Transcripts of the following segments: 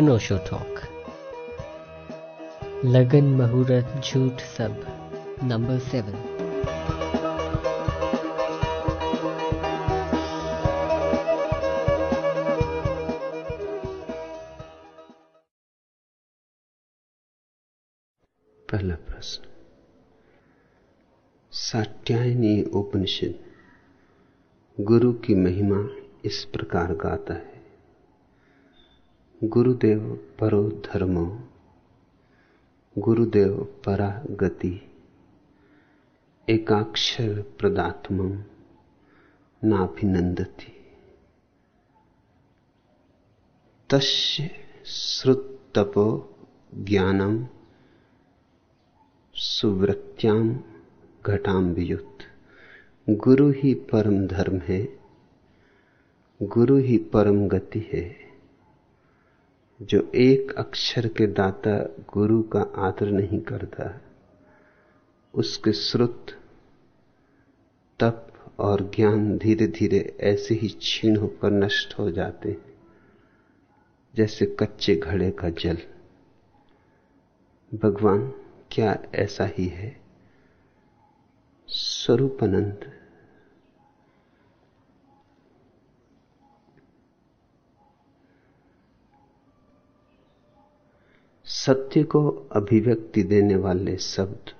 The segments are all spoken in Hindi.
अनोशो टॉक। लगन, मुहूर्त, झूठ सब, नंबर सेवन। पहला प्रश्न। साट्यायनी उपनिषद, गुरु की महिमा इस प्रकार गाता है। गुरुदेव परो धर्मो। गुरुदेव परा गति। एकाक्षर प्रदात्म नाभिनंदती तस्य श्रुतपो ज्ञानम सुवृत्याम घटाम वियुक्त गुरु ही परम धर्म है गुरु ही परम गति। है जो एक अक्षर के दाता गुरु का आदर नहीं करता, उसके श्रुत, तप और ज्ञान धीरे धीरे ऐसे ही क्षीण होकर नष्ट हो जाते हैं, जैसे कच्चे घड़े का जल। भगवान, क्या ऐसा ही है? स्वरूपानंद सत्य को अभिव्यक्ति देने वाले शब्द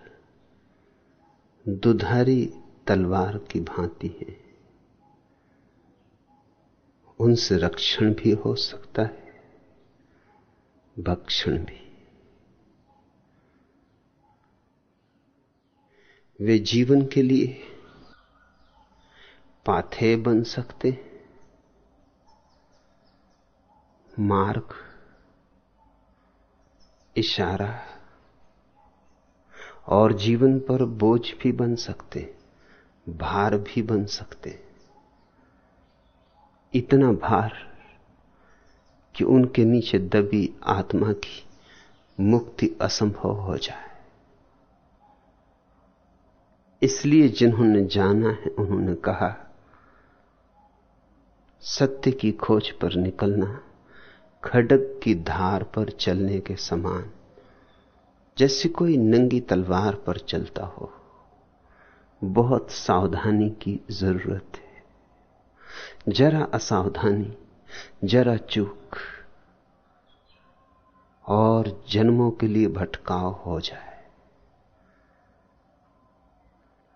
दुधारी तलवार की भांति है। उनसे रक्षण भी हो सकता है, भक्षण भी। वे जीवन के लिए पाथे बन सकते मार्ग इशारा और जीवन पर बोझ भी बन सकते, भार भी बन सकते। इतना भार कि उनके नीचे दबी आत्मा की मुक्ति असंभव हो जाए। इसलिए जिन्होंने जाना है, उन्होंने कहा, सत्य की खोज पर निकलना खडग की धार पर चलने के समान, जैसे कोई नंगी तलवार पर चलता हो। बहुत सावधानी की ज़रूरत है। जरा असावधानी, जरा चूक, और जन्मों के लिए भटकाव हो जाए।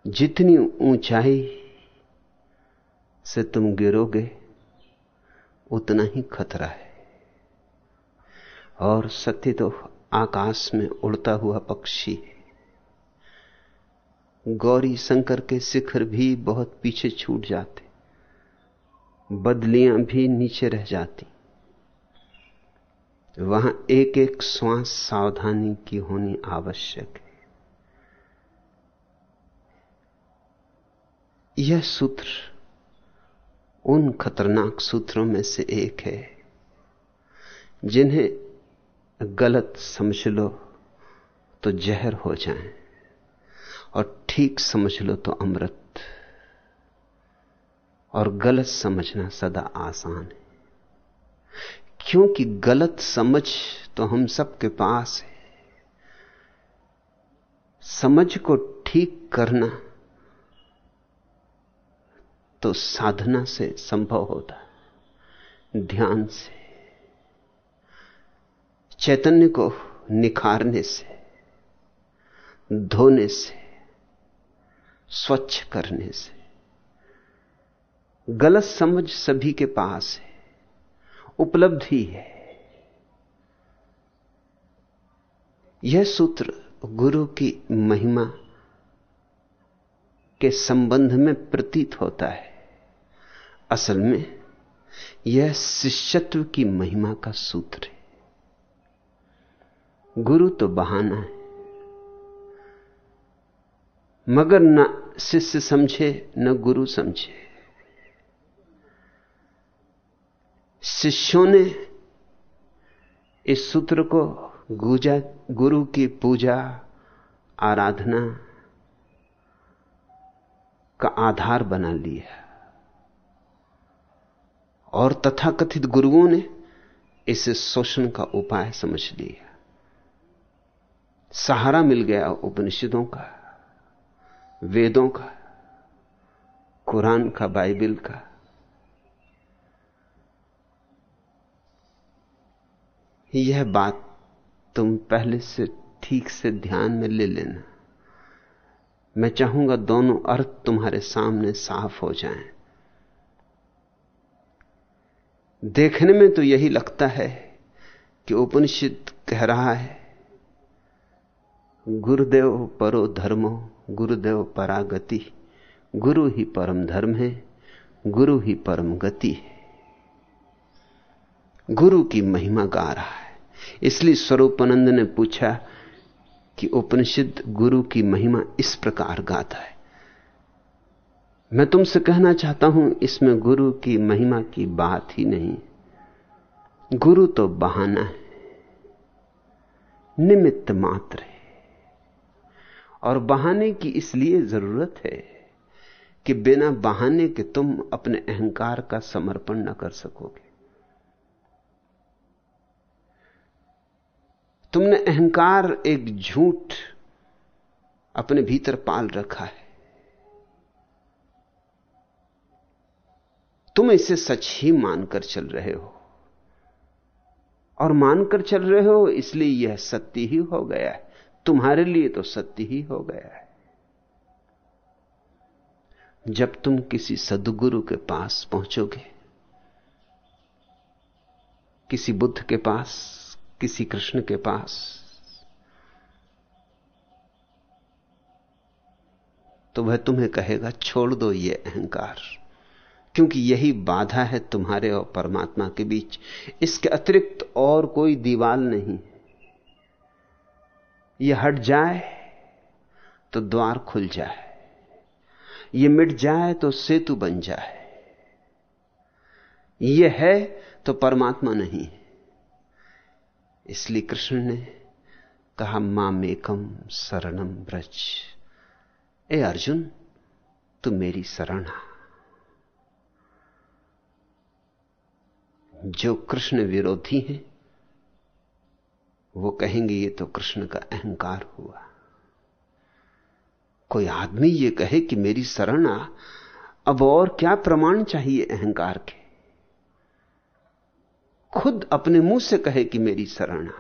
जितनी ऊंचाई से तुम गिरोगे, उतना ही खतरा है। और सत्य तो आकाश में उड़ता हुआ पक्षी है। गौरी शंकर के शिखर भी बहुत पीछे छूट जाते, बदलियाँ भी नीचे रह जाती। वहाँ एक एक श्वास सावधानी की होनी आवश्यक है। यह सूत्र उन खतरनाक सूत्रों में से एक है, जिन्हें गलत समझ लो तो जहर हो जाए और ठीक समझ लो तो अमृत। और गलत समझना सदा आसान है। क्योंकि गलत समझ तो हम सबके पास है। समझ को ठीक करना तो साधना से संभव होता है, ध्यान से। चैतन्य को निखारने से, धोने से, स्वच्छ करने से, गलत समझ सभी के पास है, उपलब्धि है यह सूत्र गुरु की महिमा के संबंध में प्रतीत होता है। असल में यह शिष्यत्व की महिमा का सूत्र है। गुरु तो बहाना है। मगर न शिष्य समझे, न गुरु समझे। शिष्यों ने इस सूत्र को गुजा, गुरु की पूजा, आराधना का आधार बना लिया। और तथाकथित गुरुओं ने इसे शोषण का उपाय समझ लिया। सहारा मिल गया उपनिषदों का, वेदों का, कुरान का, बाइबल का यह बात तुम पहले से ठीक से ध्यान में ले लेना मैं चाहूँगा दोनों अर्थ तुम्हारे सामने साफ़ हो जाएँ। देखने में तो यही लगता है कि उपनिषद कह रहा है गुरुदेव परो धर्मो, गुरुदेव परागति। गुरु ही परम धर्म है, गुरु ही परम गति है। गुरु की महिमा गा रहा है। इसलिए स्वरूपानंद ने पूछा कि उपनिषद गुरु की महिमा इस प्रकार गाता है। मैं तुमसे कहना चाहता हूँ, इसमें गुरु की महिमा की बात ही नहीं। गुरु तो बहाना है, निमित्त मात्र है। और बहाने की इसलिए ज़रूरत है कि बिना बहाने के तुम अपने अहंकार का समर्पण न कर सकोगे। तुमने अहंकार एक झूठ अपने भीतर पाल रखा है। तुम इसे सच ही मानकर चल रहे हो। और मानकर चल रहे हो इसलिए यह सत्य ही हो गया है। तुम्हारे लिए तो सत्य ही हो गया है। जब तुम किसी सदगुरु के पास पहुंचोगे, किसी बुद्ध के पास, किसी कृष्ण के पास तो वह तुम्हें कहेगा, छोड़ दो ये अहंकार, क्योंकि यही बाधा है तुम्हारे और परमात्मा के बीच। इसके अतिरिक्त और कोई दीवाल नहीं यह हट जाए तो द्वार खुल जाए। यह मिट जाए तो सेतु बन जाए। यह है तो परमात्मा नहीं इसलिए कृष्ण ने कहा मामेकम शरणम ब्रज ए अर्जुन, तू मेरी शरण जो कृष्ण विरोधी हैं वो कहेंगे, ये तो कृष्ण का अहंकार हुआ। कोई आदमी ये कहे कि, मेरी शरण आ अब और क्या प्रमाण चाहिए अहंकार के? खुद अपने मुँह से कहे कि, मेरी शरण आ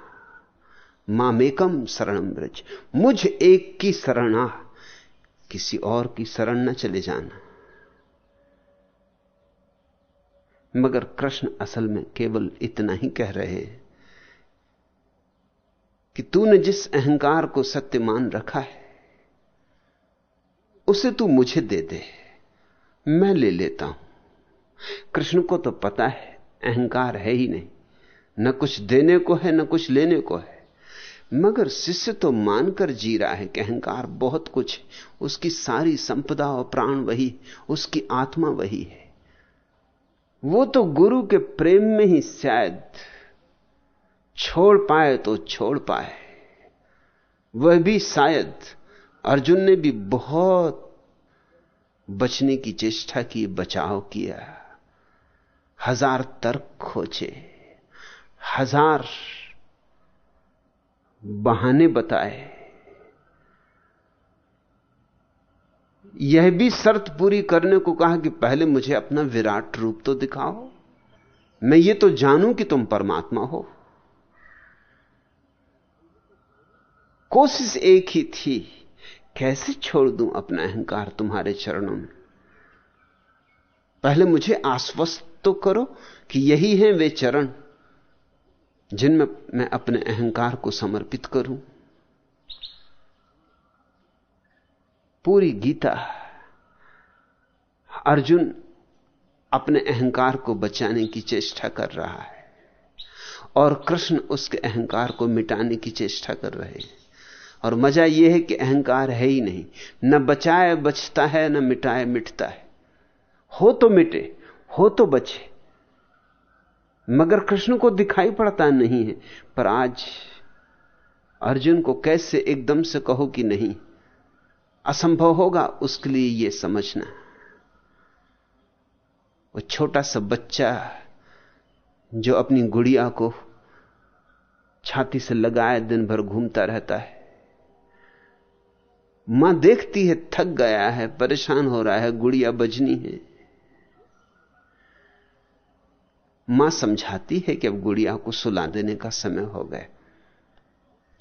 मामेकम शरणम ब्रज मुझ एक की शरण आ किसी और की शरण न चले जाना। मगर कृष्ण असल में केवल इतना ही कह रहे हैं कि तूने जिस अहंकार को सत्य मान रखा है, उसे तू मुझे दे दे, मैं ले लेता हूँ। कृष्ण को तो पता है, अहंकार है ही नहीं। न कुछ देने को है, न कुछ लेने को है। मगर शिष्य तो मानकर जी रहा है कि अहंकार बहुत कुछ है। उसकी सारी संपदा और प्राण वही उसकी आत्मा वही है। वो तो गुरु के प्रेम में ही शायद छोड़ पाए तो छोड़ पाए। वह भी शायद अर्जुन ने भी बहुत बचने की चेष्टा की, बचाव किया। हज़ार तर्क खोजे, हज़ार बहाने बताए। यह भी शर्त पूरी करने को कहा कि पहले मुझे अपना विराट रूप तो दिखाओ। मैं ये तो जानूं कि तुम परमात्मा हो। कोशिश एक ही थी, कैसे छोड़ दूँ अपना अहंकार तुम्हारे चरणों में? पहले मुझे आश्वस्त तो करो कि यही हैं वे चरण, जिनमें मैं अपने अहंकार को समर्पित करूँ। पूरी गीता, अर्जुन अपने अहंकार को बचाने की चेष्टा कर रहा है और कृष्ण उसके अहंकार को मिटाने की चेष्टा कर रहे हैं। और मज़ा यह है कि अहंकार है ही नहीं। न बचाए बचता है, न मिटाए मिटता है। हो तो मिटे, हो तो बचे। मगर कृष्ण को दिखाई पड़ता नहीं है, पर आज अर्जुन को कैसे एकदम से कहो कि नहीं? असंभव होगा उसके लिए यह समझना। वो छोटा सा बच्चा जो अपनी गुड़िया को छाती से लगाए दिन भर घूमता रहता है। माँ देखती है, थक गया है, परेशान हो रहा है, गुड़िया बजनी है। माँ समझाती है कि अब गुड़िया को सुला देने का समय हो गया।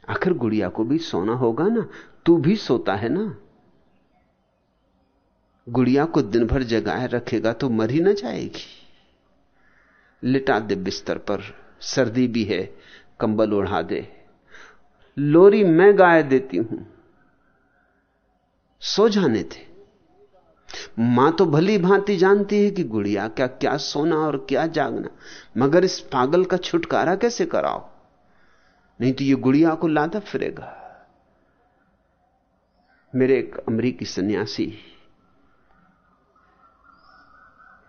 आखिर गुड़िया को भी सोना होगा ना? तू भी सोता है ना? गुड़िया को दिन भर जगाए रखेगा तो मर ही ना जाएगी। लिटा दे बिस्तर पर, सर्दी भी है, कंबल ओढ़ा दे। लोरी मैं गाय देती हूँ। सो जाने थे। माँ तो भली भांति जानती है कि गुड़िया क्या क्या सोना और क्या जागना, मगर इस पागल का छुटकारा कैसे कराओ नहीं तो ये गुड़िया को लादा फिरेगा। मेरे एक अमरीकी सन्यासी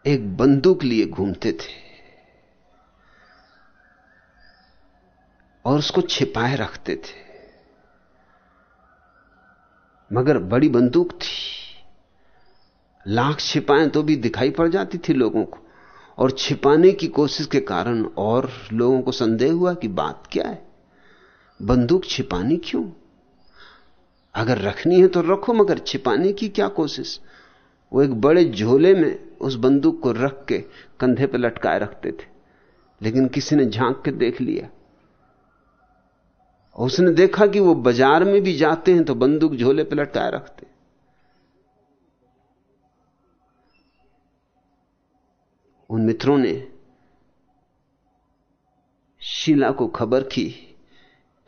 एक बंदूक लिए घूमते थे और उसको छिपाए रखते थे। मगर बड़ी बंदूक थी। लाख छिपाएँ तो भी दिखाई पड़ जाती थी लोगों को। और छिपाने की कोशिश के कारण और लोगों को संदेह हुआ कि बात क्या है? बंदूक छिपानी क्यों? अगर रखनी है तो रखो, मगर छिपाने की क्या कोशिश? वो एक बड़े झोले में उस बंदूक को रख के कंधे पर लटकाए रखते थे। लेकिन किसी ने झाँक के देख लिया। उसने देखा कि वो बाज़ार में भी जाते हैं तो बंदूक झोले पर लटकाए रखते उन मित्रों ने शीला को खबर की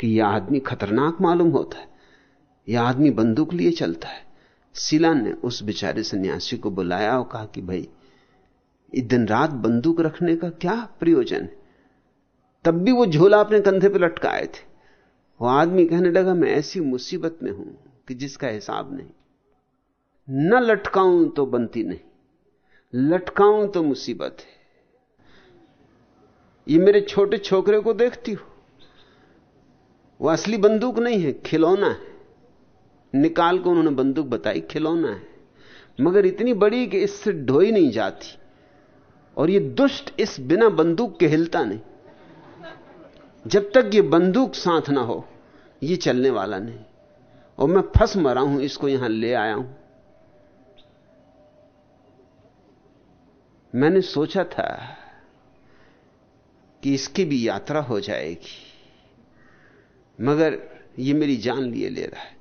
कि यह आदमी खतरनाक मालूम होता है। यह आदमी बंदूक लिए चलता है। शीला ने उस बेचारे सन्यासी को बुलाया और कहा कि भाई दिन रात बंदूक रखने का क्या प्रयोजन है? तब भी वो झोला अपने कंधे पर लटकाए थे। वो आदमी कहने लगा, मैं ऐसी मुसीबत में हूँ कि जिसका हिसाब नहीं। न लटकाऊं तो बनती नहीं, लटकाऊं तो मुसीबत है। ये मेरे छोटे छोकरे को देखती हो। वो असली बंदूक नहीं है, खिलौना है। निकाल को उन्होंने बंदूक बताई, खिलौना है। मगर इतनी बड़ी कि इससे ढोई नहीं जाती। और ये दुष्ट इस बिना बंदूक के हिलता नहीं। जब तक ये बंदूक साथ ना हो, ये चलने वाला नहीं। और मैं फंस मरा हूँ, इसको यहाँ ले आया हूँ। मैंने सोचा था कि इसकी भी यात्रा हो जाएगी, मगर ये मेरी जान लिए ले रहा है।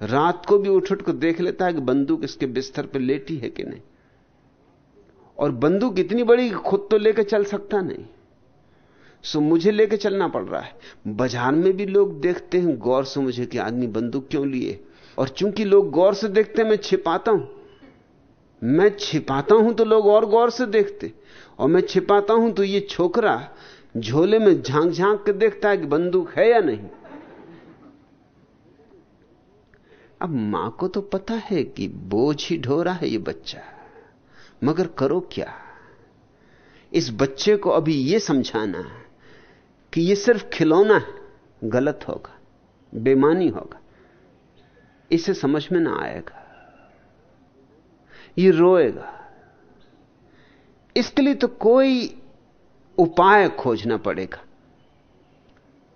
रात को भी उठ उठ को देख लेता है कि बंदूक इसके बिस्तर पर लेटी है कि नहीं। और बंदूक इतनी बड़ी खुद तो लेकर चल सकता नहीं। सो मुझे लेके चलना पड़ रहा है। बाज़ार में भी लोग देखते हैं, गौर से मुझे कि आदमी बंदूक क्यों लिए? और चूँकि लोग गौर से देखते हैं, मैं छिपाता हूँ। मैं छिपाता हूँ तो लोग और गौर से देखते। और मैं छिपाता हूँ तो ये छोकरा झोले में झाँक झाँक के देखता है कि बंदूक है या नहीं। अब माँ को तो पता है कि बोझ ही ढो रहा है ये बच्चा। मगर करो क्या? इस बच्चे को अभी यह समझाना है। कि यह सिर्फ़ खिलौना है, गलत होगा, बेमानी होगा, इसे समझ में ना आएगा, ये रोएगा। इसके लिए तो कोई उपाय खोजना पड़ेगा।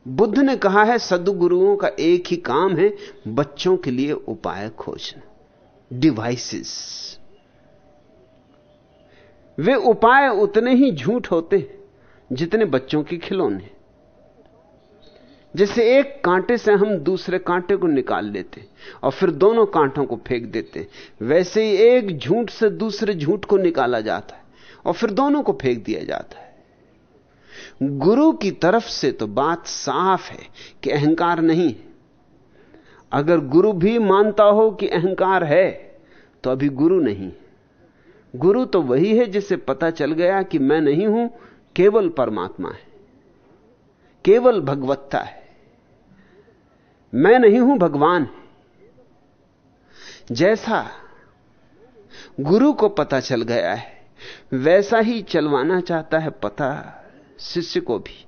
बुद्ध ने कहा है, सदगुरुओं का एक ही काम है, बच्चों के लिए उपाय खोजना, डिवाइसेस। वे उपाय उतने ही झूठ होते हैं, जितने बच्चों के खिलौने। जैसे एक कांटे से हम दूसरे कांटे को निकाल लेते और फिर दोनों कांटों को फेंक देते, वैसे ही एक झूठ से दूसरे झूठ को निकाला जाता है और फिर दोनों को फेंक दिया जाता है। गुरु की तरफ़ से तो बात साफ़ है कि अहंकार नहीं अगर गुरु भी मानता हो कि अहंकार है तो अभी गुरु नहीं गुरु तो वही है जिसे पता चल गया कि मैं नहीं हूँ, केवल परमात्मा है, केवल भगवत्ता है। मैं नहीं हूँ भगवान। जैसा गुरु को पता चल गया है, वैसा ही चलवाना चाहता है पता शिष्य को भी,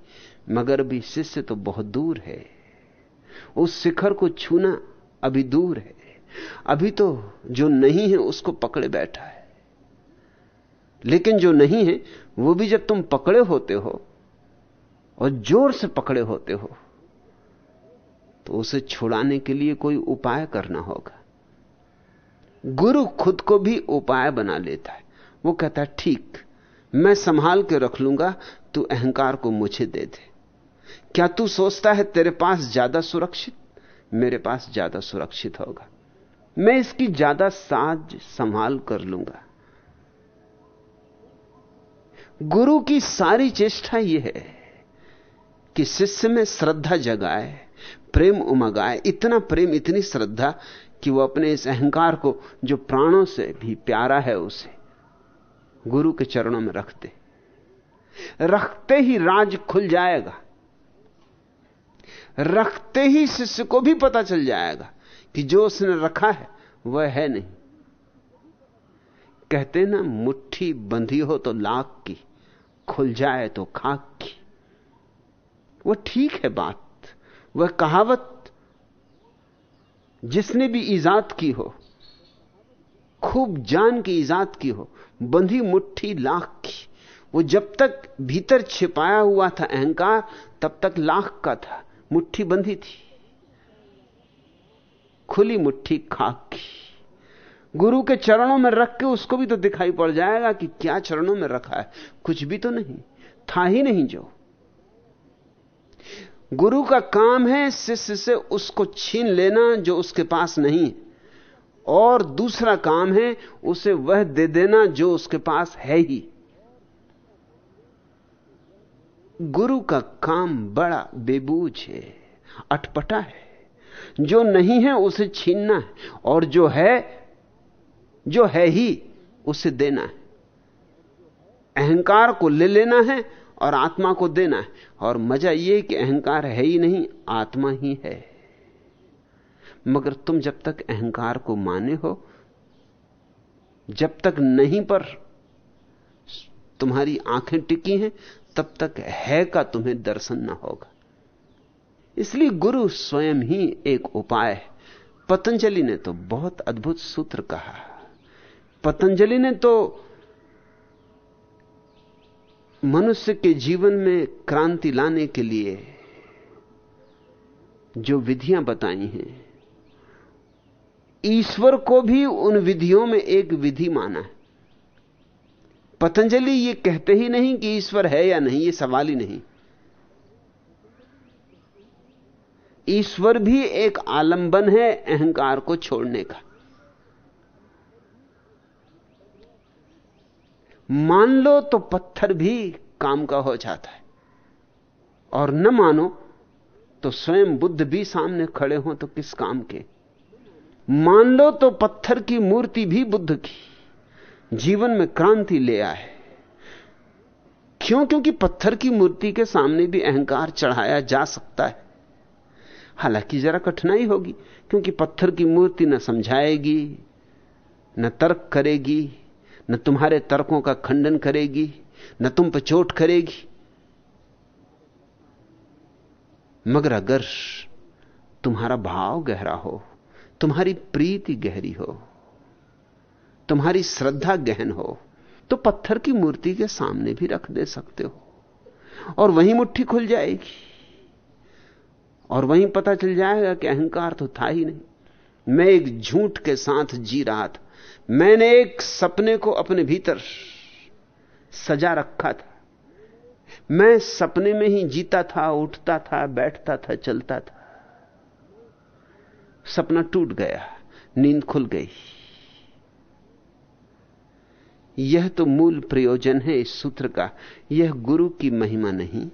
मगर भी शिष्य तो बहुत दूर है। उस शिखर को छूना अभी दूर है। अभी तो जो नहीं है उसको पकड़े बैठा है। लेकिन जो नहीं है, वो भी जब तुम पकड़े होते हो और ज़ोर से पकड़े होते हो तो उसे छुड़ाने के लिए कोई उपाय करना होगा। गुरु खुद को भी उपाय बना लेता है। वो कहता है, ठीक, मैं संभाल के रख लूँगा, तू अहंकार को मुझे दे दे। क्या तू सोचता है तेरे पास ज़्यादा सुरक्षित? मेरे पास ज़्यादा सुरक्षित होगा। मैं इसकी ज़्यादा साज संभाल कर लूँगा। गुरु की सारी चेष्टा यह है कि शिष्य में श्रद्धा जगाए प्रेम उमगाए, इतना प्रेम, इतनी श्रद्धा कि वो अपने इस अहंकार को, जो प्राणों से भी प्यारा है उसे, गुरु के चरणों में रखते। रखते ही राज खुल जाएगा। रखते ही शिष्य को भी पता चल जाएगा कि जो उसने रखा है, वह है नहीं। कहते ना, मुट्ठी बंधी हो तो लाख की, खुल जाए तो खाक की। वह ठीक है बात। वह कहावत, जिसने भी ईजाद की हो, खूब जान की ईजाद की हो, बंधी मुट्ठी लाख की, वो जब तक भीतर छिपाया हुआ था अहंकार, तब तक लाख का था, मुट्ठी बंधी थी, खुली मुट्ठी खाक की। गुरु के चरणों में रख के उसको भी तो दिखाई पड़ जाएगा कि क्या चरणों में रखा है, कुछ भी तो नहीं, था ही नहीं जो। गुरु का काम है शिष्य से उसको छीन लेना जो उसके पास नहीं और दूसरा काम है उसे वह दे देना जो उसके पास है ही। गुरु का काम बड़ा बेबूज है, अटपटा है। जो नहीं है उसे छीनना है, और जो है जो है ही उसे देना है। अहंकार को ले लेना है और आत्मा को देना है। और मज़ा यह कि अहंकार है ही नहीं, आत्मा ही है। मगर तुम जब तक अहंकार को माने हो, जब तक नहीं पर तुम्हारी आँखें टिकी हैं, तब तक है का तुम्हें दर्शन ना होगा। इसलिए गुरु स्वयं ही एक उपाय है। पतंजलि ने तो बहुत अद्भुत सूत्र कहा। पतंजलि ने तो मनुष्य के जीवन में क्रांति लाने के लिए जो विधियाँ बताई हैं, ईश्वर को भी उन विधियों में एक विधि माना है। पतंजलि ये कहते ही नहीं कि ईश्वर है या नहीं, ये सवाल ही नहीं। ईश्वर भी एक आलंबन है अहंकार को छोड़ने का। मान लो तो पत्थर भी काम का हो जाता है। और न मानो तो स्वयं बुद्ध भी सामने खड़े हो तो किस काम के? मान लो तो पत्थर की मूर्ति भी बुद्ध की। जीवन में क्रांति ले आए। क्यों? क्योंकि पत्थर की मूर्ति के सामने भी अहंकार चढ़ाया जा सकता है। हालाँकि जरा कठिनाई होगी, क्योंकि पत्थर की मूर्ति न समझाएगी, न तर्क करेगी न तुम्हारे तर्कों का खंडन करेगी, न तुम पर चोट करेगी। मगर अगर तुम्हारा भाव गहरा हो, तुम्हारी प्रीति गहरी हो, तुम्हारी श्रद्धा गहन हो तो पत्थर की मूर्ति के सामने भी रख दे सकते हो, और वहीं मुट्ठी खुल जाएगी। और वहीं पता चल जाएगा कि अहंकार तो था ही नहीं। मैं एक झूठ के साथ जी रहा था। मैंने एक सपने को अपने भीतर सजा रखा था। मैं सपने में ही जीता था, उठता था, बैठता था, चलता था। सपना टूट गया, नींद खुल गई। यह तो मूल प्रयोजन है इस सूत्र का। यह गुरु की महिमा नहीं,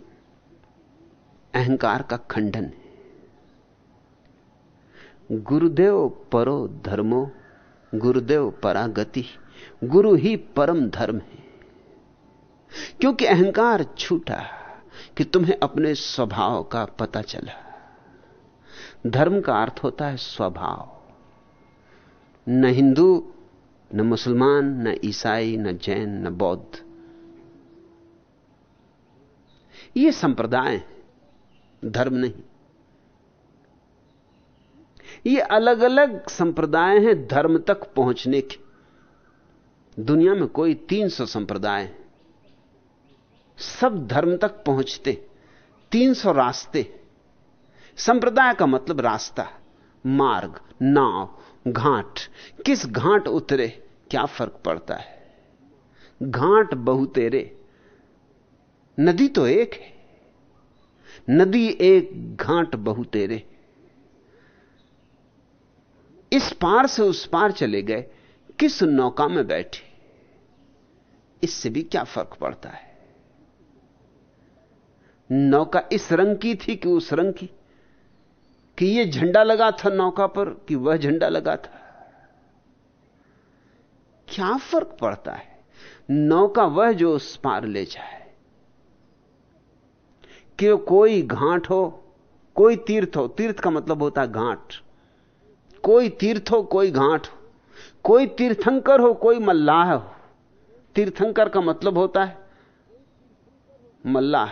अहंकार का खंडन है। गुरुदेव परो धर्मो गुरुदेव परागति, गुरु ही परम धर्म है। क्योंकि अहंकार छूटा कि तुम्हें अपने स्वभाव का पता चला। धर्म का अर्थ होता है स्वभाव। न हिंदू, न मुसलमान, न ईसाई, न जैन, न बौद्ध। ये संप्रदाय धर्म नहीं। ये अलग अलग संप्रदाय हैं धर्म तक पहुँचने के। दुनिया में कोई 300 संप्रदाय सब धर्म तक पहुँचते 300 रास्ते। संप्रदाय का मतलब रास्ता, मार्ग, नाव, घाट। किस घाट उतरे, क्या फ़र्क पड़ता है? घाट बहुतेरे। नदी तो एक है। नदी एक, घाट बहुतेरे। इस पार से उस पार चले गए, किस नौका में बैठे? इससे भी क्या फ़र्क पड़ता है? नौका इस रंग की थी कि उस रंग की? कि यह झंडा लगा था नौका पर कि वह झंडा लगा था? क्या फ़र्क पड़ता है? नौका वह जो उस पार ले जाए। कि कोई घाट हो, कोई तीर्थ हो, तीर्थ का मतलब होता है घाट। कोई तीर्थ हो, कोई घाट हो, कोई तीर्थंकर हो, कोई मल्लाह हो। तीर्थंकर का मतलब होता है, मल्लाह,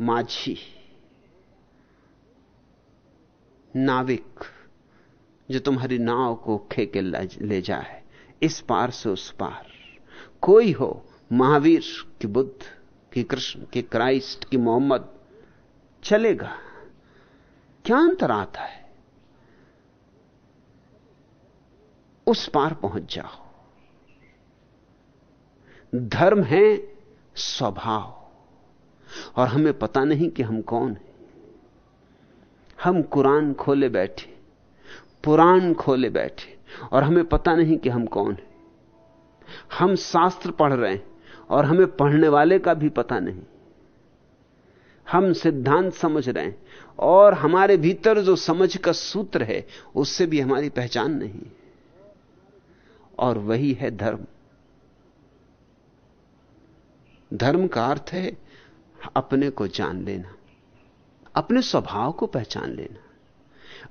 माझी, नाविक, जो तुम्हारी नाव को खेके ले जाए, इस पार से उस पार। कोई हो, महावीर की बुद्ध, कि कृष्ण, की क्राइस्ट, की मोहम्मद, चलेगा। क्या अंतर आता है? उस पार पहुँच जाओ। धर्म है स्वभाव। और हमें पता नहीं कि हम कौन हैं। हम कुरान खोले बैठे, पुराण खोले बैठे, और हमें पता नहीं कि हम कौन हैं। हम शास्त्र पढ़ रहे हैं, और हमें पढ़ने वाले का भी पता नहीं। हम सिद्धांत समझ रहे हैं, और हमारे भीतर जो समझ का सूत्र है, उससे भी हमारी पहचान नहीं। और वही है धर्म। धर्म का अर्थ है अपने को जान लेना, अपने स्वभाव को पहचान लेना,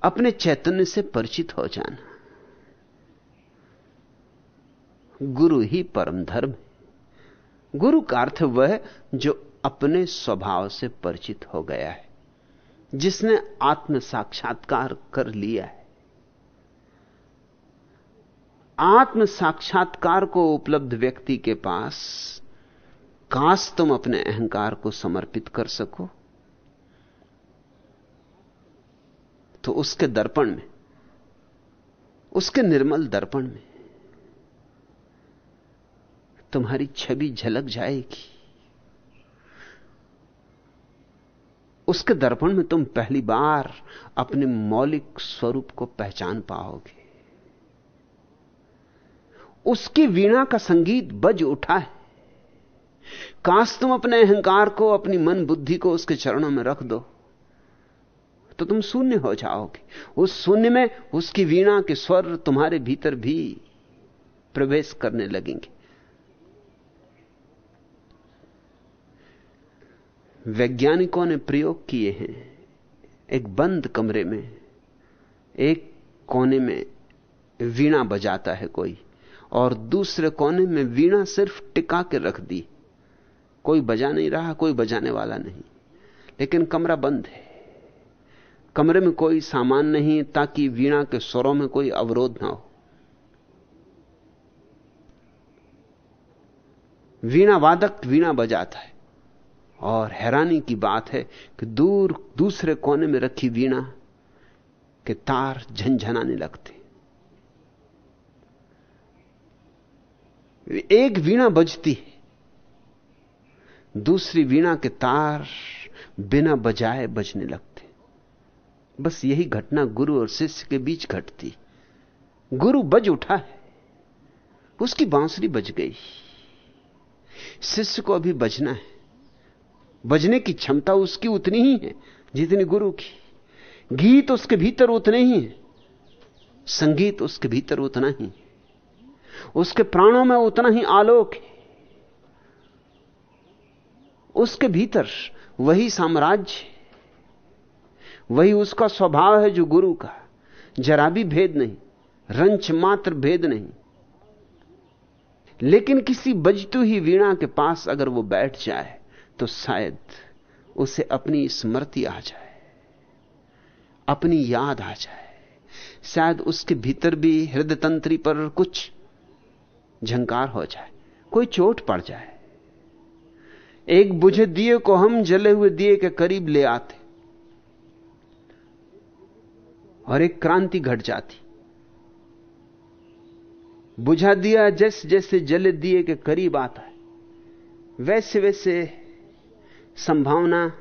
अपने चैतन्य से परिचित हो जाना। गुरु ही परम धर्म है। गुरु का अर्थ वह जो अपने स्वभाव से परिचित हो गया है, जिसने आत्म साक्षात्कार कर लिया है। आत्म साक्षात्कार को उपलब्ध व्यक्ति के पास काश तुम अपने अहंकार को समर्पित कर सको तो उसके दर्पण में, उसके निर्मल दर्पण में तुम्हारी छवि झलक जाएगी। उसके दर्पण में तुम पहली बार अपने मौलिक स्वरूप को पहचान पाओगे। उसकी वीणा का संगीत बज उठा है। काश तुम अपने अहंकार को, अपनी मन बुद्धि को उसके चरणों में रख दो तो तुम शून्य हो जाओगे। उस शून्य में उसकी वीणा के स्वर तुम्हारे भीतर भी प्रवेश करने लगेंगे। वैज्ञानिकों ने प्रयोग किए हैं एक बंद कमरे में, एक कोने में वीणा बजाता है कोई। और दूसरे कोने में वीणा सिर्फ़ टिका के रख दी। कोई बजा नहीं रहा, कोई बजाने वाला नहीं। लेकिन कमरा बंद है। कमरे में कोई सामान नहीं, ताकि वीणा के स्वरों में कोई अवरोध ना हो। वीणा वादक, वीणा बजाता है। और हैरानी की बात है कि दूर, दूसरे कोने में रखी वीणा के तार झंझनाने लगते। एक वीणा बजती है। दूसरी वीणा के तार बिना बजाए बजने लगते बस यही घटना गुरु और शिष्य के बीच घटती गुरु बज उठा है। उसकी बांसुरी बज गई। शिष्य को अभी बजना है। बजने की क्षमता उसकी उतनी ही है जितनी गुरु की। गीत उसके भीतर उतने ही है। संगीत उसके भीतर उतना ही। उसके प्राणों में उतना ही आलोक है। उसके भीतर वही साम्राज्य वही उसका स्वभाव है जो गुरु का। जरा भी भेद नहीं, रंच मात्र भेद नहीं। लेकिन किसी बजतू ही वीणा के पास अगर वो बैठ जाए तो शायद उसे अपनी स्मृति आ जाए, अपनी याद आ जाए। शायद उसके भीतर भी हृदय तंत्री पर कुछ झंकार हो जाए, कोई चोट पड़ जाए। एक बुझे दिए को हम जले हुए दिए के करीब ले आते। और एक क्रांति घट जाती। बुझा दिया जैसे जैसे जले दिए के करीब आता है वैसे वैसे संभावना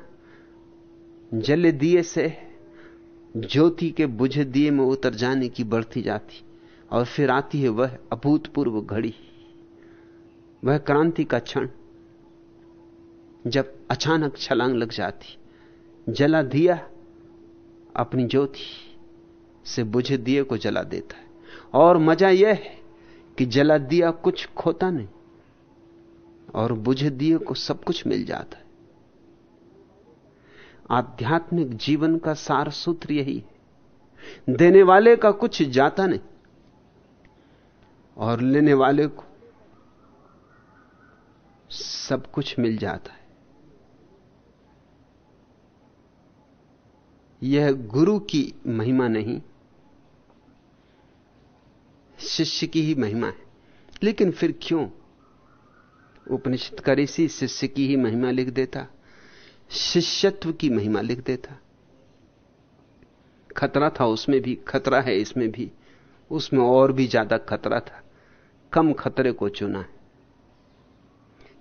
जले दिए से ज्योति के बुझे दिए में उतर जाने की बढ़ती जाती। और फिर आती है वह अभूतपूर्व घड़ी। वह क्रांति का क्षण, जब अचानक छलांग लग जाती, जला दिया अपनी ज्योति से बुझे दिए को जला देता है। और मज़ा यह है कि जला दिया कुछ खोता नहीं, और बुझे दिए को सब कुछ मिल जाता है। आध्यात्मिक जीवन का सार सूत्र यही है। देने वाले का कुछ जाता नहीं और लेने वाले को सब कुछ मिल जाता है। यह गुरु की महिमा नहीं, शिष्य की ही महिमा है। लेकिन फिर क्यों उपनिषद का ऋषि शिष्य की ही महिमा लिख देता, शिष्यत्व की महिमा लिख देता? खतरा था उसमें भी, खतरा है इसमें भी, उसमें और भी ज़्यादा खतरा था। कम खतरे को चुना है।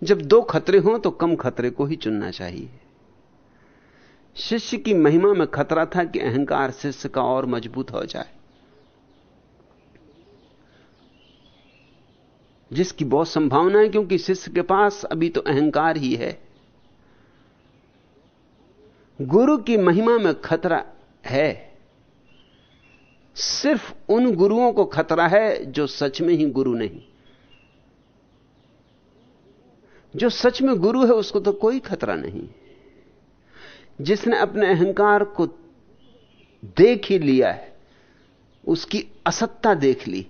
जब दो खतरे हों तो कम खतरे को ही चुनना चाहिए। शिष्य की महिमा में खतरा था कि अहंकार शिष्य का और मज़बूत हो जाए। जिसकी बहुत संभावना है, क्योंकि शिष्य के पास अभी तो अहंकार ही है। गुरु की महिमा में खतरा है। सिर्फ़ उन गुरुओं को खतरा है जो सच में ही गुरु नहीं। जो सच में गुरु है, उसको तो कोई खतरा नहीं। जिसने अपने अहंकार को देख ही लिया है, उसकी असत्ता देख ली,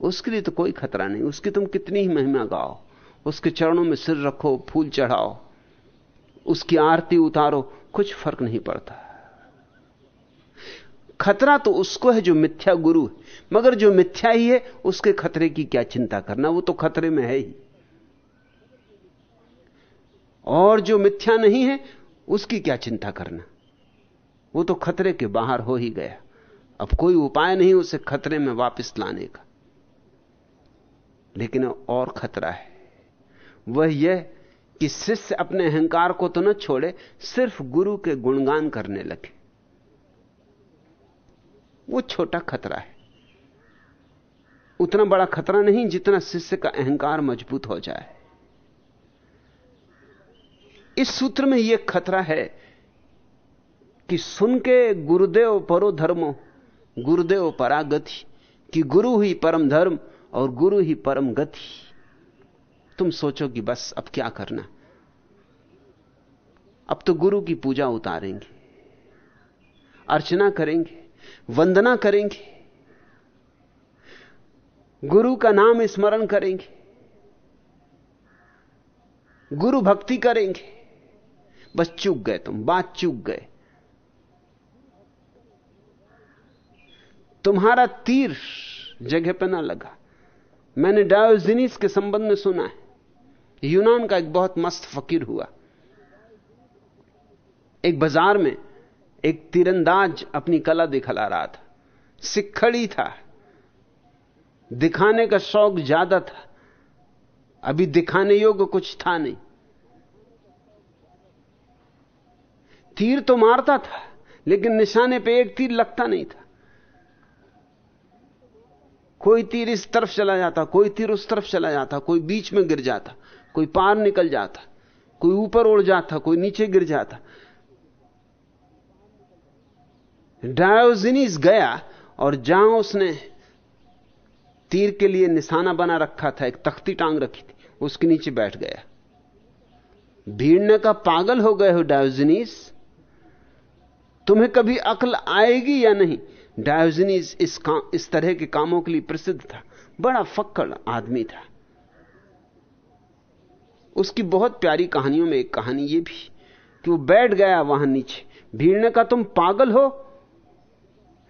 उसके लिए तो कोई खतरा नहीं। उसकी तुम कितनी ही महिमा गाओ, उसके चरणों में सिर रखो, फूल चढ़ाओ, उसकी आरती उतारो, कुछ फ़र्क नहीं पड़ता। खतरा तो उसको है जो मिथ्या गुरु है। मगर जो मिथ्या ही है, उसके खतरे की क्या चिंता करना? वो तो खतरे में है ही। और जो मिथ्या नहीं है, उसकी क्या चिंता करना? वो तो खतरे के बाहर हो ही गया। अब कोई उपाय नहीं उसे खतरे में वापस लाने का। लेकिन और खतरा है। वह यह कि शिष्य अपने अहंकार को तो न छोड़े, सिर्फ़ गुरु के गुणगान करने लगे। वो छोटा खतरा है। उतना बड़ा खतरा नहीं जितना शिष्य का अहंकार मज़बूत हो जाए। इस सूत्र में यह खतरा है कि सुन के गुरुदेव परो धर्मो गुरुदेव परागति, कि गुरु ही परम धर्म और गुरु ही परम गति। तुम सोचो कि बस अब क्या करना। अब तो गुरु की पूजा उतारेंगे, अर्चना करेंगे। वंदना करेंगे। गुरु का नाम स्मरण करेंगे। गुरु भक्ति करेंगे। बस चूक गए तुम, बात चूक गए। तुम्हारा तीर जगह पर ना लगा। मैंने डायोजिनीस के संबंध में सुना है। यूनान का एक बहुत मस्त फकीर हुआ। एक बाज़ार में एक तीरंदाज अपनी कला दिखला रहा था। सिखड़ी था। दिखाने का शौक ज़्यादा था। अभी दिखाने योग्य कुछ था नहीं। तीर तो मारता था, लेकिन निशाने पे एक तीर लगता नहीं था। कोई तीर इस तरफ़ चला जाता, कोई तीर उस तरफ़ चला जाता, कोई बीच में गिर जाता, कोई पार निकल जाता, कोई ऊपर उड़ जाता, कोई नीचे गिर जाता। डायोजिनीस गया और जहाँ उसने तीर के लिए निशाना बना रखा था, एक तख्ती टांग रखी थी, उसके नीचे बैठ गया। भीड़ने का पागल हो गए हो डायोजिनीस तुम्हें कभी अकल आएगी या नहीं? डायोजनीस इस काम इस तरह के कामों के लिए प्रसिद्ध था, बड़ा फक्कड़ आदमी था। उसकी बहुत प्यारी कहानियों में एक कहानी यह भी, कि वो बैठ गया वहाँ नीचे। भीड़ ने कहा तुम पागल हो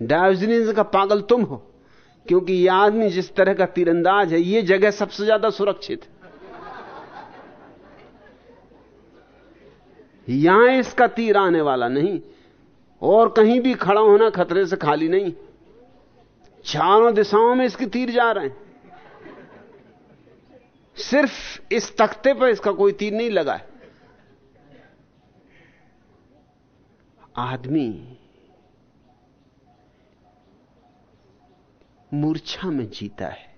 डायोजनीस का पागल तुम हो। क्योंकि यह आदमी जिस तरह का तीरंदाज है यह जगह सबसे ज़्यादा सुरक्षित। है यहाँ इसका तीर आने वाला नहीं। और कहीं भी खड़ा होना खतरे से खाली नहीं। चारों दिशाओं में इसके तीर जा रहे हैं। सिर्फ़ इस तख्ते पर इसका कोई तीर नहीं लगा है। आदमी मूर्छा में जीता है।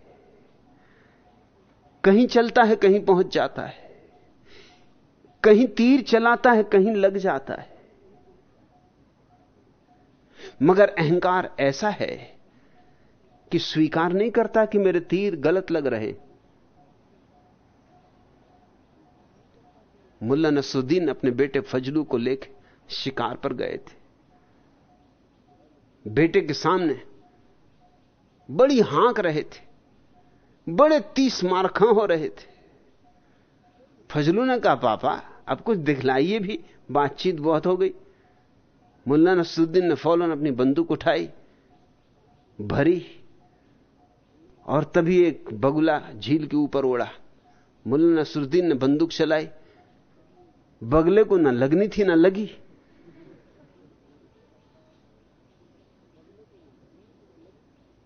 कहीं चलता है, कहीं पहुँच जाता है। कहीं तीर चलाता है, कहीं लग जाता है। मगर अहंकार ऐसा है कि स्वीकार नहीं करता कि मेरे तीर गलत लग रहे। मुल्ला नसुद्दीन अपने बेटे फजलू को लेकर शिकार पर गए थे। बेटे के सामने बड़ी हांक रहे थे। बड़े तीस मारखा हो रहे थे। फजलू ने कहा, पापा, अब कुछ दिखलाइए भी। बातचीत बहुत हो गई। मुल्ला नसरुद्दीन ने फ़ौरन अपनी बंदूक उठाई, भरी और तभी एक बगुला झील के ऊपर उड़ा। मुल्ला नसरुद्दीन ने बंदूक चलाई। बगले को ना लगनी थी, ना लगी।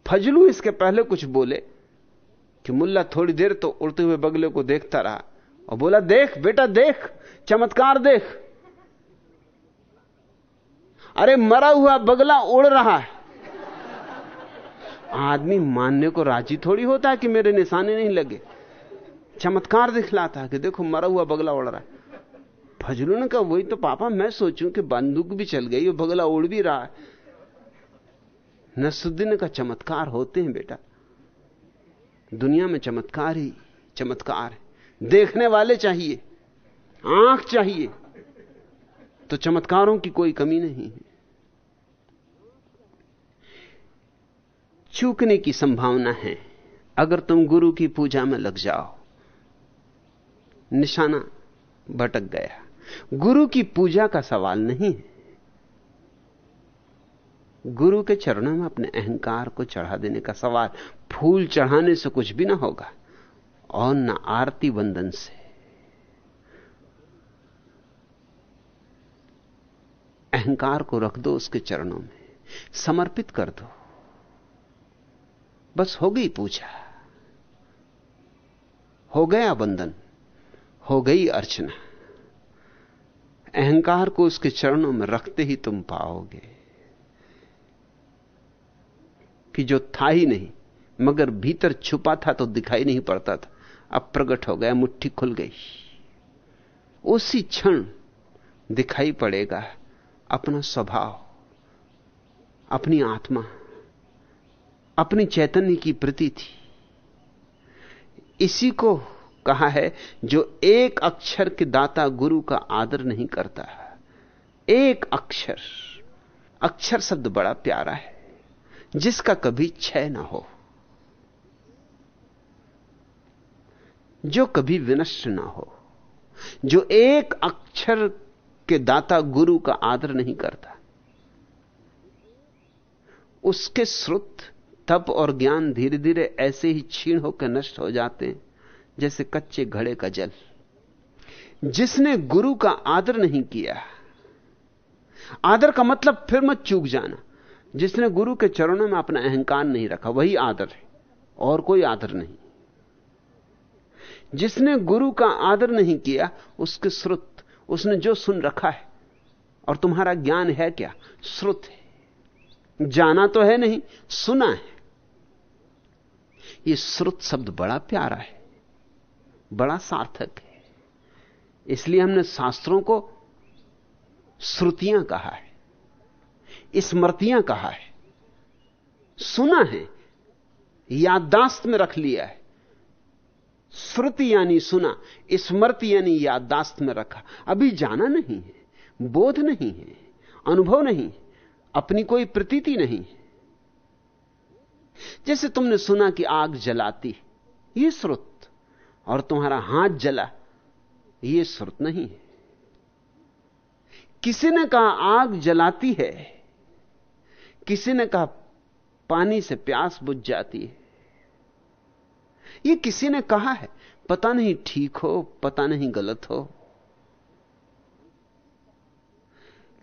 फजलू इसके पहले कुछ बोले कि मुल्ला थोड़ी देर तो उड़ते हुए बगले को देखता रहा और बोला, देख, बेटा, देख, चमत्कार देख। अरे, मरा हुआ बगला उड़ रहा है। आदमी मानने को राज़ी थोड़ी होता है कि मेरे निशाने नहीं लगे। चमत्कार दिखलाता है कि देखो, मरा हुआ बगला उड़ रहा है। फजलू ने कहा, वही तो पापा, मैं सोचूं कि बंदूक भी चल गई और बगला उड़ भी रहा है। नसुद्दीन का चमत्कार होते हैं बेटा। दुनिया में चमत्कार ही चमत्कार है। देखने वाले चाहिए, आँख चाहिए तो चमत्कारों की कोई कमी नहीं है। चूकने की संभावना है। अगर तुम गुरु की पूजा में लग जाओ, निशाना भटक गया। गुरु की पूजा का सवाल नहीं है। गुरु के चरणों में अपने अहंकार को चढ़ा देने का सवाल, फूल चढ़ाने से कुछ भी ना होगा। और न आरती वंदन से। अहंकार को रख दो उसके चरणों में। समर्पित कर दो। बस हो गई पूजा। हो गया वंदन। हो गई अर्चना। अहंकार को उसके चरणों में रखते ही तुम पाओगे। कि जो था ही नहीं, मगर भीतर छुपा था तो दिखाई नहीं पड़ता था। अब प्रकट हो गया, मुट्ठी खुल गई। उसी क्षण दिखाई पड़ेगा अपना स्वभाव, अपनी आत्मा, अपनी चैतन्य की प्रति थी इसी को कहा है जो एक अक्षर के दाता गुरु का आदर नहीं करता। एक अक्षर अक्षर शब्द बड़ा प्यारा है। जिसका कभी क्षय ना हो, जो कभी विनष्ट ना हो, जो एक अक्षर के दाता गुरु का आदर नहीं करता, उसके श्रुत, तप और ज्ञान धीरे धीरे ऐसे ही छीण होकर नष्ट हो जाते हैं, जैसे कच्चे घड़े का जल। जिसने गुरु का आदर नहीं किया, आदर का मतलब फिर मत चूक जाना। जिसने गुरु के चरणों में अपना अहंकार नहीं रखा, वही आदर है। और कोई आदर नहीं। जिसने गुरु का आदर नहीं किया, उसके श्रुत, उसने जो सुन रखा है, और तुम्हारा ज्ञान है क्या? श्रुत है। जाना तो है नहीं, सुना है। यह श्रुत शब्द बड़ा प्यारा है, बड़ा सार्थक है। इसलिए हमने शास्त्रों को श्रुतियाँ कहा है। स्मृतियाँ कहा है, सुना है, याददाश्त में रख लिया है। श्रुति यानी सुना, स्मृति यानी याददाश्त में रखा। अभी जाना नहीं है, बोध नहीं है, अनुभव नहीं अपनी कोई प्रतीति नहीं जैसे तुमने सुना कि आग जलाती यह श्रुत, और तुम्हारा हाथ जला यह श्रुत नहीं है। किसी ने कहा आग जलाती है किसी ने कहा, पानी से प्यास बुझ जाती है। ये किसी ने कहा है, पता नहीं ठीक हो, पता नहीं गलत हो।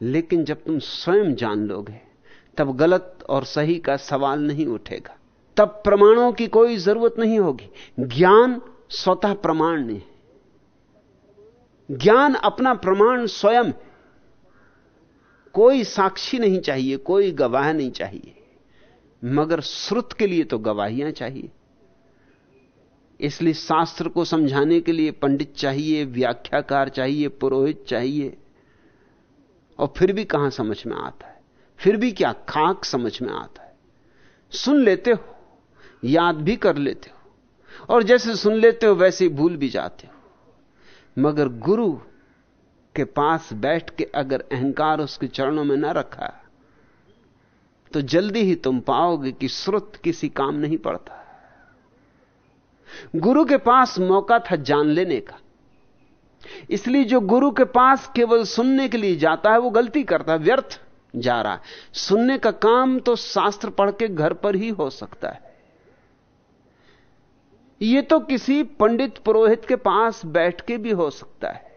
लेकिन जब तुम स्वयं जान लोगे, तब गलत और सही का सवाल नहीं उठेगा। तब प्रमाणों की कोई ज़रूरत नहीं होगी। ज्ञान स्वतः प्रमाण नहीं ज्ञान अपना प्रमाण स्वयं कोई साक्षी नहीं चाहिए, कोई गवाह नहीं चाहिए। मगर श्रुत के लिए तो गवाहियाँ चाहिए। इसलिए शास्त्र को समझाने के लिए पंडित चाहिए, व्याख्याकार चाहिए, पुरोहित चाहिए। और फिर भी कहाँ समझ में आता है? फिर भी क्या खाक समझ में आता है? सुन लेते हो, याद भी कर लेते हो। और जैसे सुन लेते हो, वैसे भूल भी जाते हो। मगर गुरु के पास बैठ के अगर अहंकार उसके चरणों में न रखा तो जल्दी ही तुम पाओगे कि श्रुत किसी काम नहीं पड़ता। गुरु के पास मौका था जान लेने का। इसलिए जो गुरु के पास केवल सुनने के लिए जाता है, वो गलती करता है, व्यर्थ जा रहा है। सुनने का काम तो शास्त्र पढ़ के घर पर ही हो सकता है। यह तो किसी पंडित पुरोहित के पास बैठ के भी हो सकता है।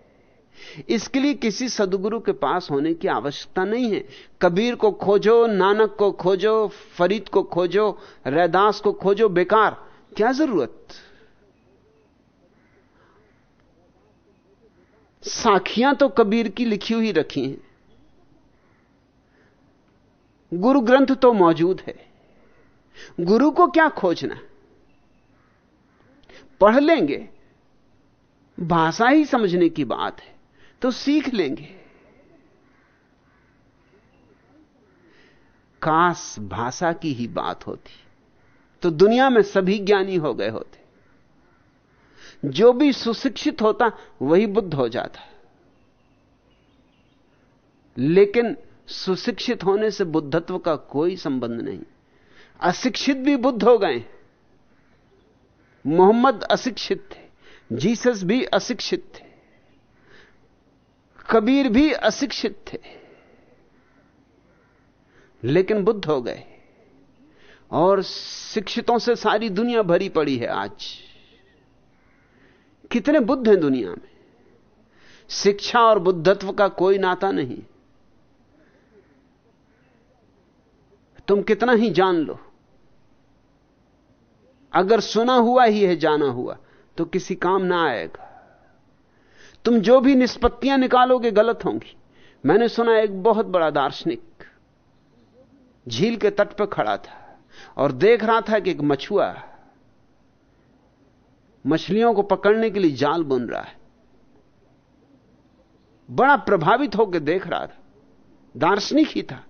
इसके लिए किसी सदगुरु के पास होने की आवश्यकता नहीं है। कबीर को खोजो, नानक को खोजो, फरीद को खोजो, रैदास को खोजो, बेकार। क्या ज़रूरत? साखियाँ तो कबीर की लिखी हुई रखी हैं। गुरु ग्रंथ तो मौजूद है। गुरु को क्या खोजना? पढ़ लेंगे। भाषा ही समझने की बात है। तो सीख लेंगे। काश भाषा की ही बात होती। तो दुनिया में सभी ज्ञानी हो गए होते। जो भी सुशिक्षित होता, वही बुद्ध हो जाता। लेकिन सुशिक्षित होने से बुद्धत्व का कोई संबंध नहीं। अशिक्षित भी बुद्ध हो गए। मोहम्मद अशिक्षित थे। जीसस भी अशिक्षित थे। कबीर भी अशिक्षित थे, लेकिन बुद्ध हो गए। और शिक्षितों से सारी दुनिया भरी पड़ी है आज। कितने बुद्ध हैं दुनिया में। शिक्षा और बुद्धत्व का कोई नाता नहीं। तुम कितना ही जान लो। अगर सुना हुआ ही है, जाना हुआ तो किसी काम ना आएगा। तुम जो भी निष्पत्तियाँ निकालोगे गलत होंगी। मैंने सुना एक बहुत बड़ा दार्शनिक झील के तट पर खड़ा था और देख रहा था कि एक मछुआ मछलियों को पकड़ने के लिए जाल बुन रहा है। बड़ा प्रभावित होकर देख रहा था। दार्शनिक ही था।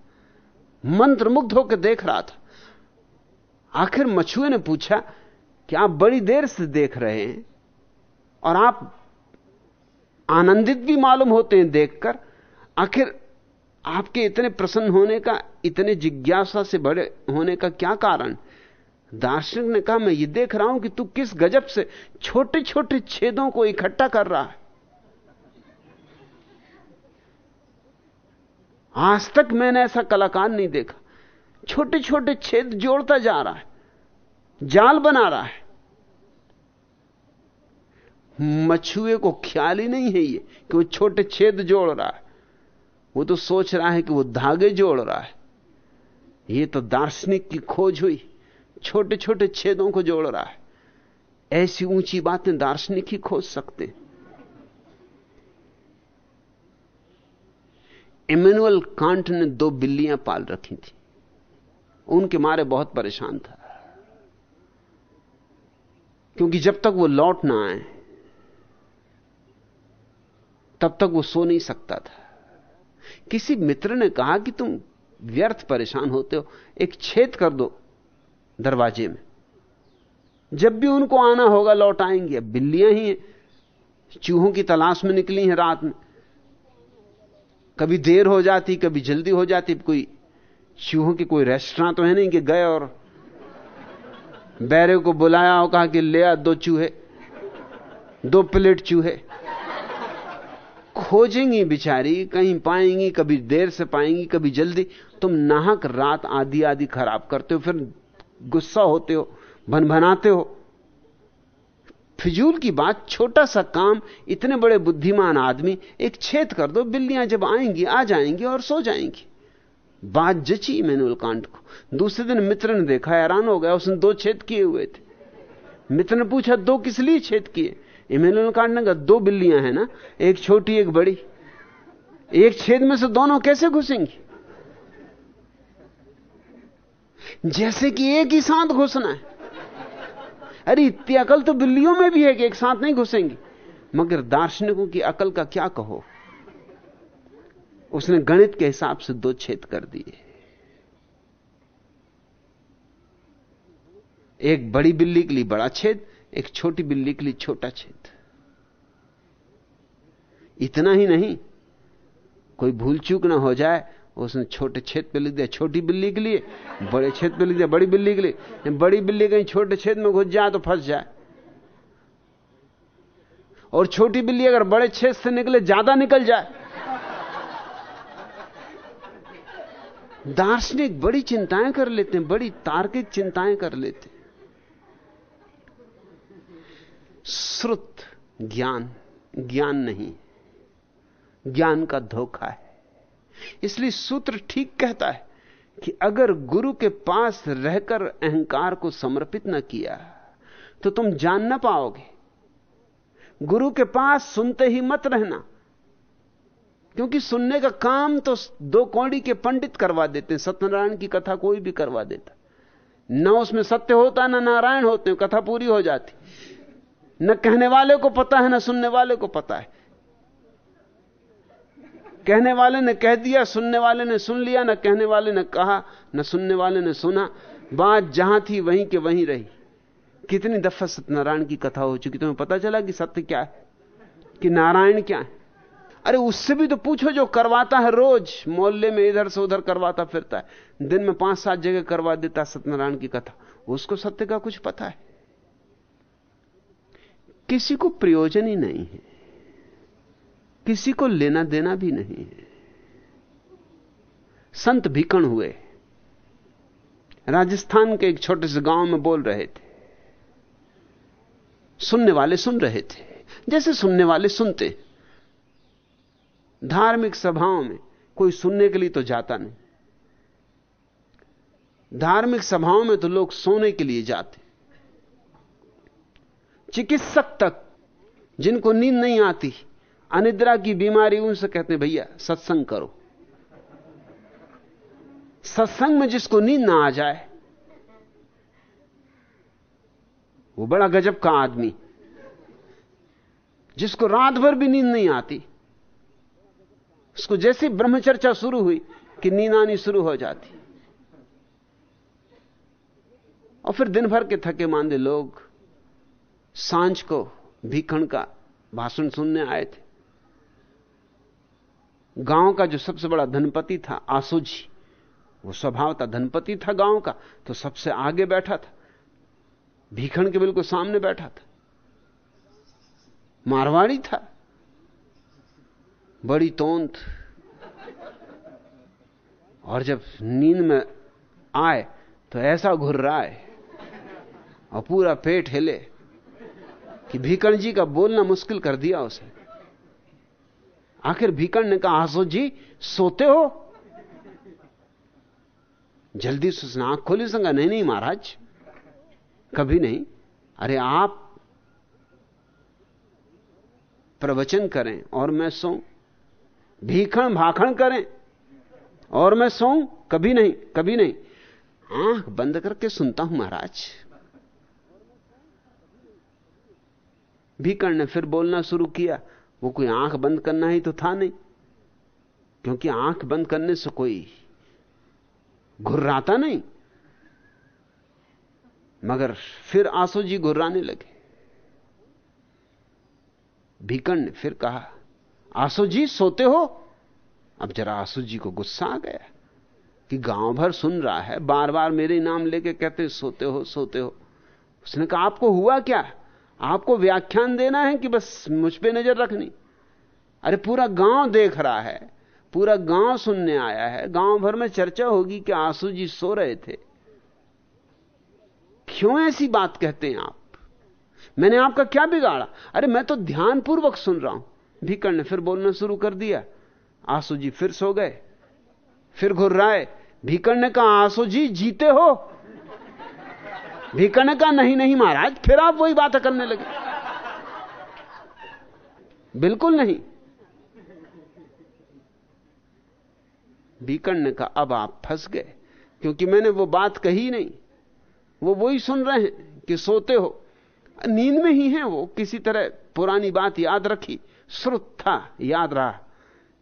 मंत्रमुग्ध होकर देख रहा था। आखिर मछुए ने पूछा कि आप बड़ी देर से देख रहे हैं और आप आनंदित भी मालूम होते हैं देखकर। आखिर आपके इतने प्रसन्न होने का, इतने जिज्ञासा से बड़े होने का क्या कारण? दार्शनिक ने कहा, मैं ये देख रहा हूँ कि तू किस गजब से छोटे छोटे छेदों को इकट्ठा कर रहा है। आज तक मैंने ऐसा कलाकार नहीं देखा। छोटे छोटे छेद जोड़ता जा रहा है, जाल बना रहा है। मछुए को ख्याल ही नहीं है ये, कि वो छोटे छेद जोड़ रहा है। वो तो सोच रहा है कि वो धागे जोड़ रहा है। ये तो दार्शनिक की खोज हुई छोटे छोटे छेदों को जोड़ रहा है। ऐसी ऊँची बातें दार्शनिक ही खोज सकते इमेनुअल कांट ने दो बिल्लियाँ पाल रखी थी। उनके मारे बहुत परेशान था। क्योंकि जब तक वो लौट ना आए तब तक वो सो नहीं सकता था। किसी मित्र ने कहा कि तुम व्यर्थ परेशान होते हो, एक छेद कर दो दरवाजे में। जब भी उनको आना होगा, लौट आएँगे। बिल्लियाँ ही हैं, चूहों की तलाश में निकली हैं रात में। कभी देर हो जाती, कभी जल्दी हो जाती कोई चूहों की कोई रेस्टोरेंट तो है नहीं कि गए और बैरे को बुलाया और कहा कि ले आ, दो चूहे, दो प्लेट चूहे। खोजेंगी बिचारी, कहीं पाएँगी, कभी देर से पाएँगी, कभी जल्दी। तुम नाहक रात आधी आधी खराब करते हो, फिर गुस्सा होते हो भन भनाते हो। फिजूल की बात, छोटा सा काम, इतने बड़े बुद्धिमान आदमी, एक छेद कर दो, बिल्लियाँ जब आएँगी, आ जाएँगी और सो जाएँगी। बात जची मैनुअल कांट को। दूसरे दिन मित्र ने देखा, हैरान हो गया, उसने दो छेद किए हुए थे। मित्र ने पूछा, दो किस लिए छेद किए? इमेनुअल कांट ने कहा दो बिल्लियाँ हैं ना, एक छोटी, एक बड़ी। एक छेद में से दोनों कैसे घुसेंगी? जैसे कि एक ही साथ घुसना है। अरे, इतनी अकल तो बिल्लियों में भी है कि एक साथ नहीं घुसेंगी। मगर दार्शनिकों की अकल का क्या कहो? उसने गणित के हिसाब से दो छेद कर दिए। एक बड़ी बिल्ली के लिए बड़ा छेद एक छोटी बिल्ली के लिए छोटा छेद। इतना ही नहीं, कोई भूल चूक ना हो जाए, उसने छोटे छेद पे लिख दिया, छोटी बिल्ली के लिए, बड़े छेद पे लिख दिया, बड़ी बिल्ली के लिए। बड़ी बिल्ली कहीं छोटे छेद में घुस जाए तो फंस जाए। और छोटी बिल्ली अगर बड़े छेद से निकले, ज़्यादा निकल जाए। दार्शनिक बड़ी चिंताएँ कर लेते हैं, बड़ी तार्किक चिंताएँ कर लेते हैं। श्रुत ज्ञान ज्ञान नहीं। ज्ञान का धोखा है। इसलिए सूत्र ठीक कहता है कि अगर गुरु के पास रहकर अहंकार को समर्पित न किया तो तुम जान ना पाओगे। गुरु के पास सुनते ही मत रहना, क्योंकि सुनने का काम तो दो कौड़ी के पंडित करवा देते हैं, सत्यनारायण की कथा कोई भी करवा देता। ना उसमें सत्य होता, ना नारायण होते कथा पूरी हो जाती। न कहने वाले को पता है, न सुनने वाले को पता है। कहने वाले ने कह दिया, सुनने वाले ने सुन लिया, न कहने वाले ने कहा, न सुनने वाले ने सुना। बात जहाँ थी, वहीं के वहीं रही। कितनी दफ़ा सत्यनारायण की कथा हो चुकी, तुम्हें पता चला कि सत्य क्या है? कि नारायण क्या है? अरे उससे भी तो पूछो जो करवाता है रोज, मोहल्ले में इधर से उधर करवाता फिरता है। दिन में पाँच सात जगह करवा देता सत्यनारायण की कथा। उसको सत्य का कुछ पता है। किसी को प्रयोजन ही नहीं है। किसी को लेना देना भी नहीं है। संत भीकण हुए। राजस्थान के एक छोटे से गाँव में बोल रहे थे। सुनने वाले सुन रहे थे। जैसे सुनने वाले सुनते। धार्मिक सभाओं में कोई सुनने के लिए तो जाता नहीं। धार्मिक सभाओं में तो लोग सोने के लिए जाते। चिकित्सक तक, जिनको नींद नहीं आती, अनिद्रा की बीमारी उनसे कहते भैया, सत्संग करो। सत्संग में जिसको नींद ना आ जाए, वो बड़ा गजब का आदमी। जिसको रात भर भी नींद नहीं आती, उसको जैसी ब्रह्मचर्चा शुरू हुई कि नींद आनी शुरू हो जाती। और फिर दिन भर के थके मांदे लोग साँझ को भीखण का भाषण सुनने आए थे। गाँव का जो सबसे बड़ा धनपति था आसुजी वो स्वभाव था धनपति था गाँव का तो सबसे आगे बैठा था। भीखण के बिल्कुल सामने बैठा था। मारवाड़ी था। बड़ी तोंत। और जब नींद में आए तो ऐसा घुर रहा है और पूरा पेट हिले। कि भीकण जी का बोलना मुश्किल कर दिया उसे। आखिर भीकण ने कहा, आसो जी, सोते हो? जल्दी से उसने आँख खोली संगा नहीं नहीं, महाराज, कभी नहीं। अरे, आप प्रवचन करें और मैं सो। भीखण भाखण करें और मैं सो। कभी नहीं कभी नहीं। आँख बंद करके सुनता हूँ, महाराज। भीकण ने फिर बोलना शुरू किया। वो कोई आँख बंद करना ही तो था नहीं। क्योंकि आँख बंद करने से कोई घुर्राता नहीं। मगर फिर आँसू जी घुर्राने लगे। भीकण ने फिर कहा, आँसू जी, सोते हो? अब जरा आँसू जी को गुस्सा आ गया कि गाँव भर सुन रहा है बार बार मेरे नाम लेके कहते, सोते हो सोते हो। उसने कहा, आपको हुआ क्या? आपको व्याख्यान देना है कि बस मुझ पे नज़र रखनी। अरे पूरा गाँव देख रहा है, पूरा गाँव सुनने आया है। गाँव भर में चर्चा होगी कि आँसू जी सो रहे थे। क्यों ऐसी बात कहते हैं आप? मैंने आपका क्या बिगाड़ा? अरे मैं तो ध्यानपूर्वक सुन रहा हूँ। भीकर ने फिर बोलना शुरू कर दिया। आँसू जी फिर सो गए, फिर घुर्राए भीकर ने कहा, आँसू जी, जीते हो? भीकर ने कहा नहीं नहीं महाराज, फिर आप वही बात करने लगे। बिल्कुल नहीं। भीकर ने कहा अब आप फंस गए, क्योंकि मैंने वो बात कही नहीं। वो वही सुन रहे हैं कि सोते हो। नींद में ही हैं वो, किसी तरह पुरानी बात याद रखी। श्रुत था, याद रहा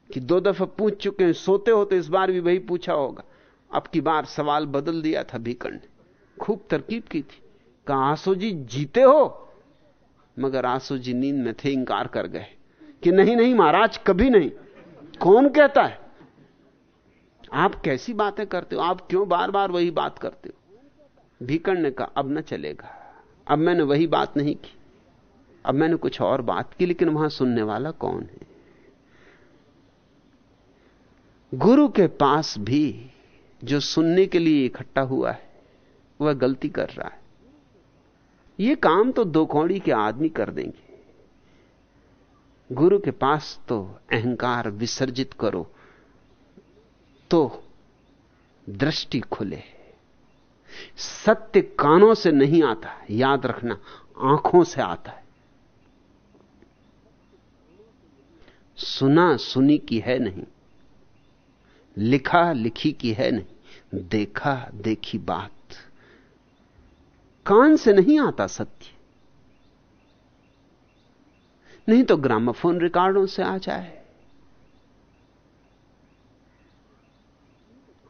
कि दो दफ़ा पूछ चुके हैं, सोते हो तो इस बार भी वही पूछा होगा। अब की बार सवाल बदल दिया था भीकड़ ने खूब तरकीब की थी। कहा, आसो जी, जीते हो? मगर आसो जी नींद में थे, इंकार कर गए। कि नहीं नहीं महाराज, कभी नहीं। कौन कहता है? आप कैसी बातें करते हो? आप क्यों बार बार वही बात करते हो? भीकड़ ने कहा, अब ना चलेगा। अब मैंने वही बात नहीं की। अब मैंने कुछ और बात की, लेकिन वहाँ सुनने वाला कौन है? गुरु के पास भी जो सुनने के लिए इकट्ठा हुआ है वह गलती कर रहा है। यह काम तो दो कौड़ी के आदमी कर देंगे। गुरु के पास तो अहंकार विसर्जित करो तो दृष्टि खुले। सत्य कानों से नहीं आता, याद रखना आँखों से आता है। सुना सुनी की है नहीं, लिखा लिखी की है नहीं, देखा देखी बात। कान से नहीं आता सत्य। नहीं तो ग्रामोफोन रिकॉर्डों से आ जाए।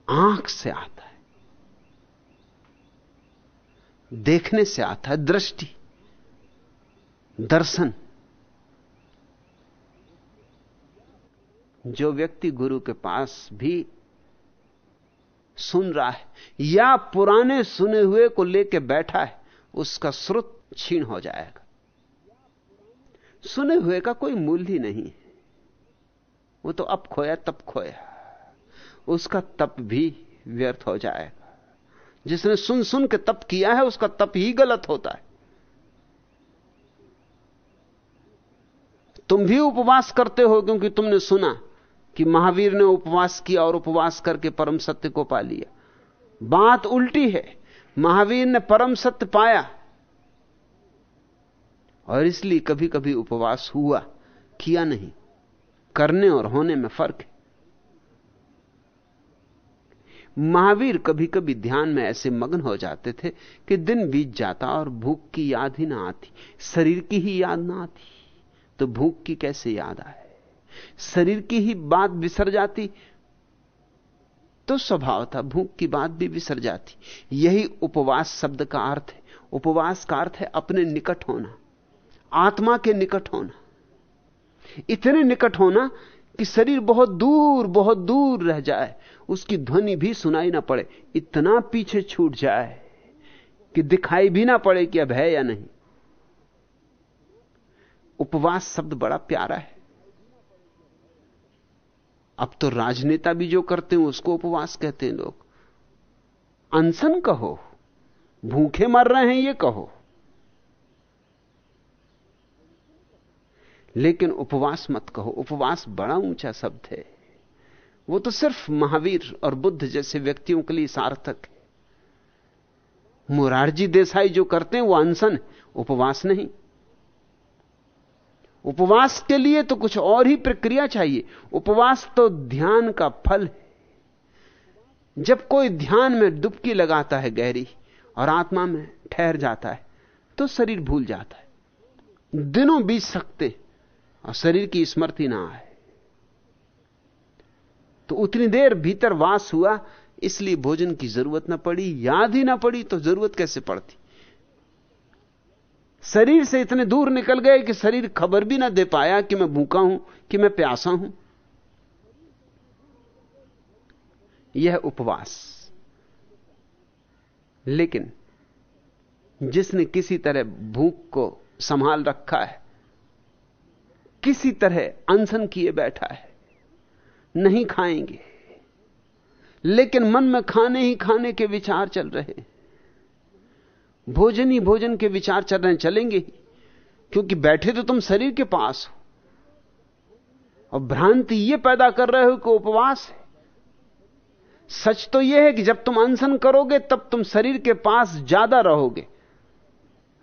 आँख से आता है। देखने से आता है दृष्टि। दर्शन। जो व्यक्ति गुरु के पास भी सुन रहा है, या पुराने सुने हुए को लेकर बैठा है, उसका श्रुत छीण हो जाएगा। सुने हुए का कोई मूल्य ही नहीं वो तो अब खोया, तब खोया। उसका तप भी व्यर्थ हो जाएगा। जिसने सुन सुन के तप किया है, उसका तप ही गलत होता है। तुम भी उपवास करते हो क्योंकि तुमने सुना। कि महावीर ने उपवास किया और उपवास करके परम सत्य को पा लिया। बात उल्टी है। महावीर ने परम सत्य पाया। और इसलिए कभी कभी उपवास हुआ, किया नहीं। करने और होने में फ़र्क है। महावीर कभी कभी ध्यान में ऐसे मग्न हो जाते थे कि दिन बीत जाता और भूख की याद ही ना आती, शरीर की ही याद ना आती। तो भूख की कैसे याद आए? शरीर की ही बात बिसर जाती तो स्वभाव था, भूख की बात भी बिसर जाती। यही उपवास शब्द का अर्थ है। उपवास का अर्थ है अपने निकट होना, आत्मा के निकट होना। इतने निकट होना कि शरीर बहुत दूर बहुत दूर रह जाए, उसकी ध्वनि भी सुनाई ना पड़े, इतना पीछे छूट जाए कि दिखाई भी ना पड़े कि अब है या नहीं। उपवास शब्द बड़ा प्यारा है। अब तो राजनेता भी जो करते हैं, उसको उपवास कहते हैं लोग। अनशन कहो, भूखे मर रहे हैं, ये कहो। लेकिन उपवास मत कहो, उपवास बड़ा ऊँचा शब्द है। वो तो सिर्फ़ महावीर और बुद्ध जैसे व्यक्तियों के लिए सार्थक है। मुरारजी देसाई जो करते हैं, वो अनशन उपवास नहीं। उपवास के लिए तो कुछ और ही प्रक्रिया चाहिए। उपवास तो ध्यान का फल है। जब कोई ध्यान में डुबकी लगाता है गहरी और आत्मा में ठहर जाता है तो शरीर भूल जाता है। दिनों बीत सकते और शरीर की स्मृति ना आए। तो उतनी देर भीतर वास हुआ, इसलिए भोजन की ज़रूरत ना पड़ी, याद ही ना पड़ी तो ज़रूरत कैसे पड़ती? शरीर से इतने दूर निकल गए कि शरीर खबर भी ना दे पाया कि मैं भूखा हूँ, कि मैं प्यासा हूँ। यह उपवास। लेकिन जिसने किसी तरह भूख को संभाल रखा है, किसी तरह अनशन किए बैठा है, नहीं खाएँगे। लेकिन मन में खाने ही खाने के विचार चल रहे भोजन ही भोजन के विचार चल रहे चलेंगे। क्योंकि बैठे तो तुम शरीर के पास हो। और भ्रांति यह पैदा कर रहे हो कि उपवास है। सच तो यह है कि जब तुम अनशन करोगे, तब तुम शरीर के पास ज़्यादा रहोगे।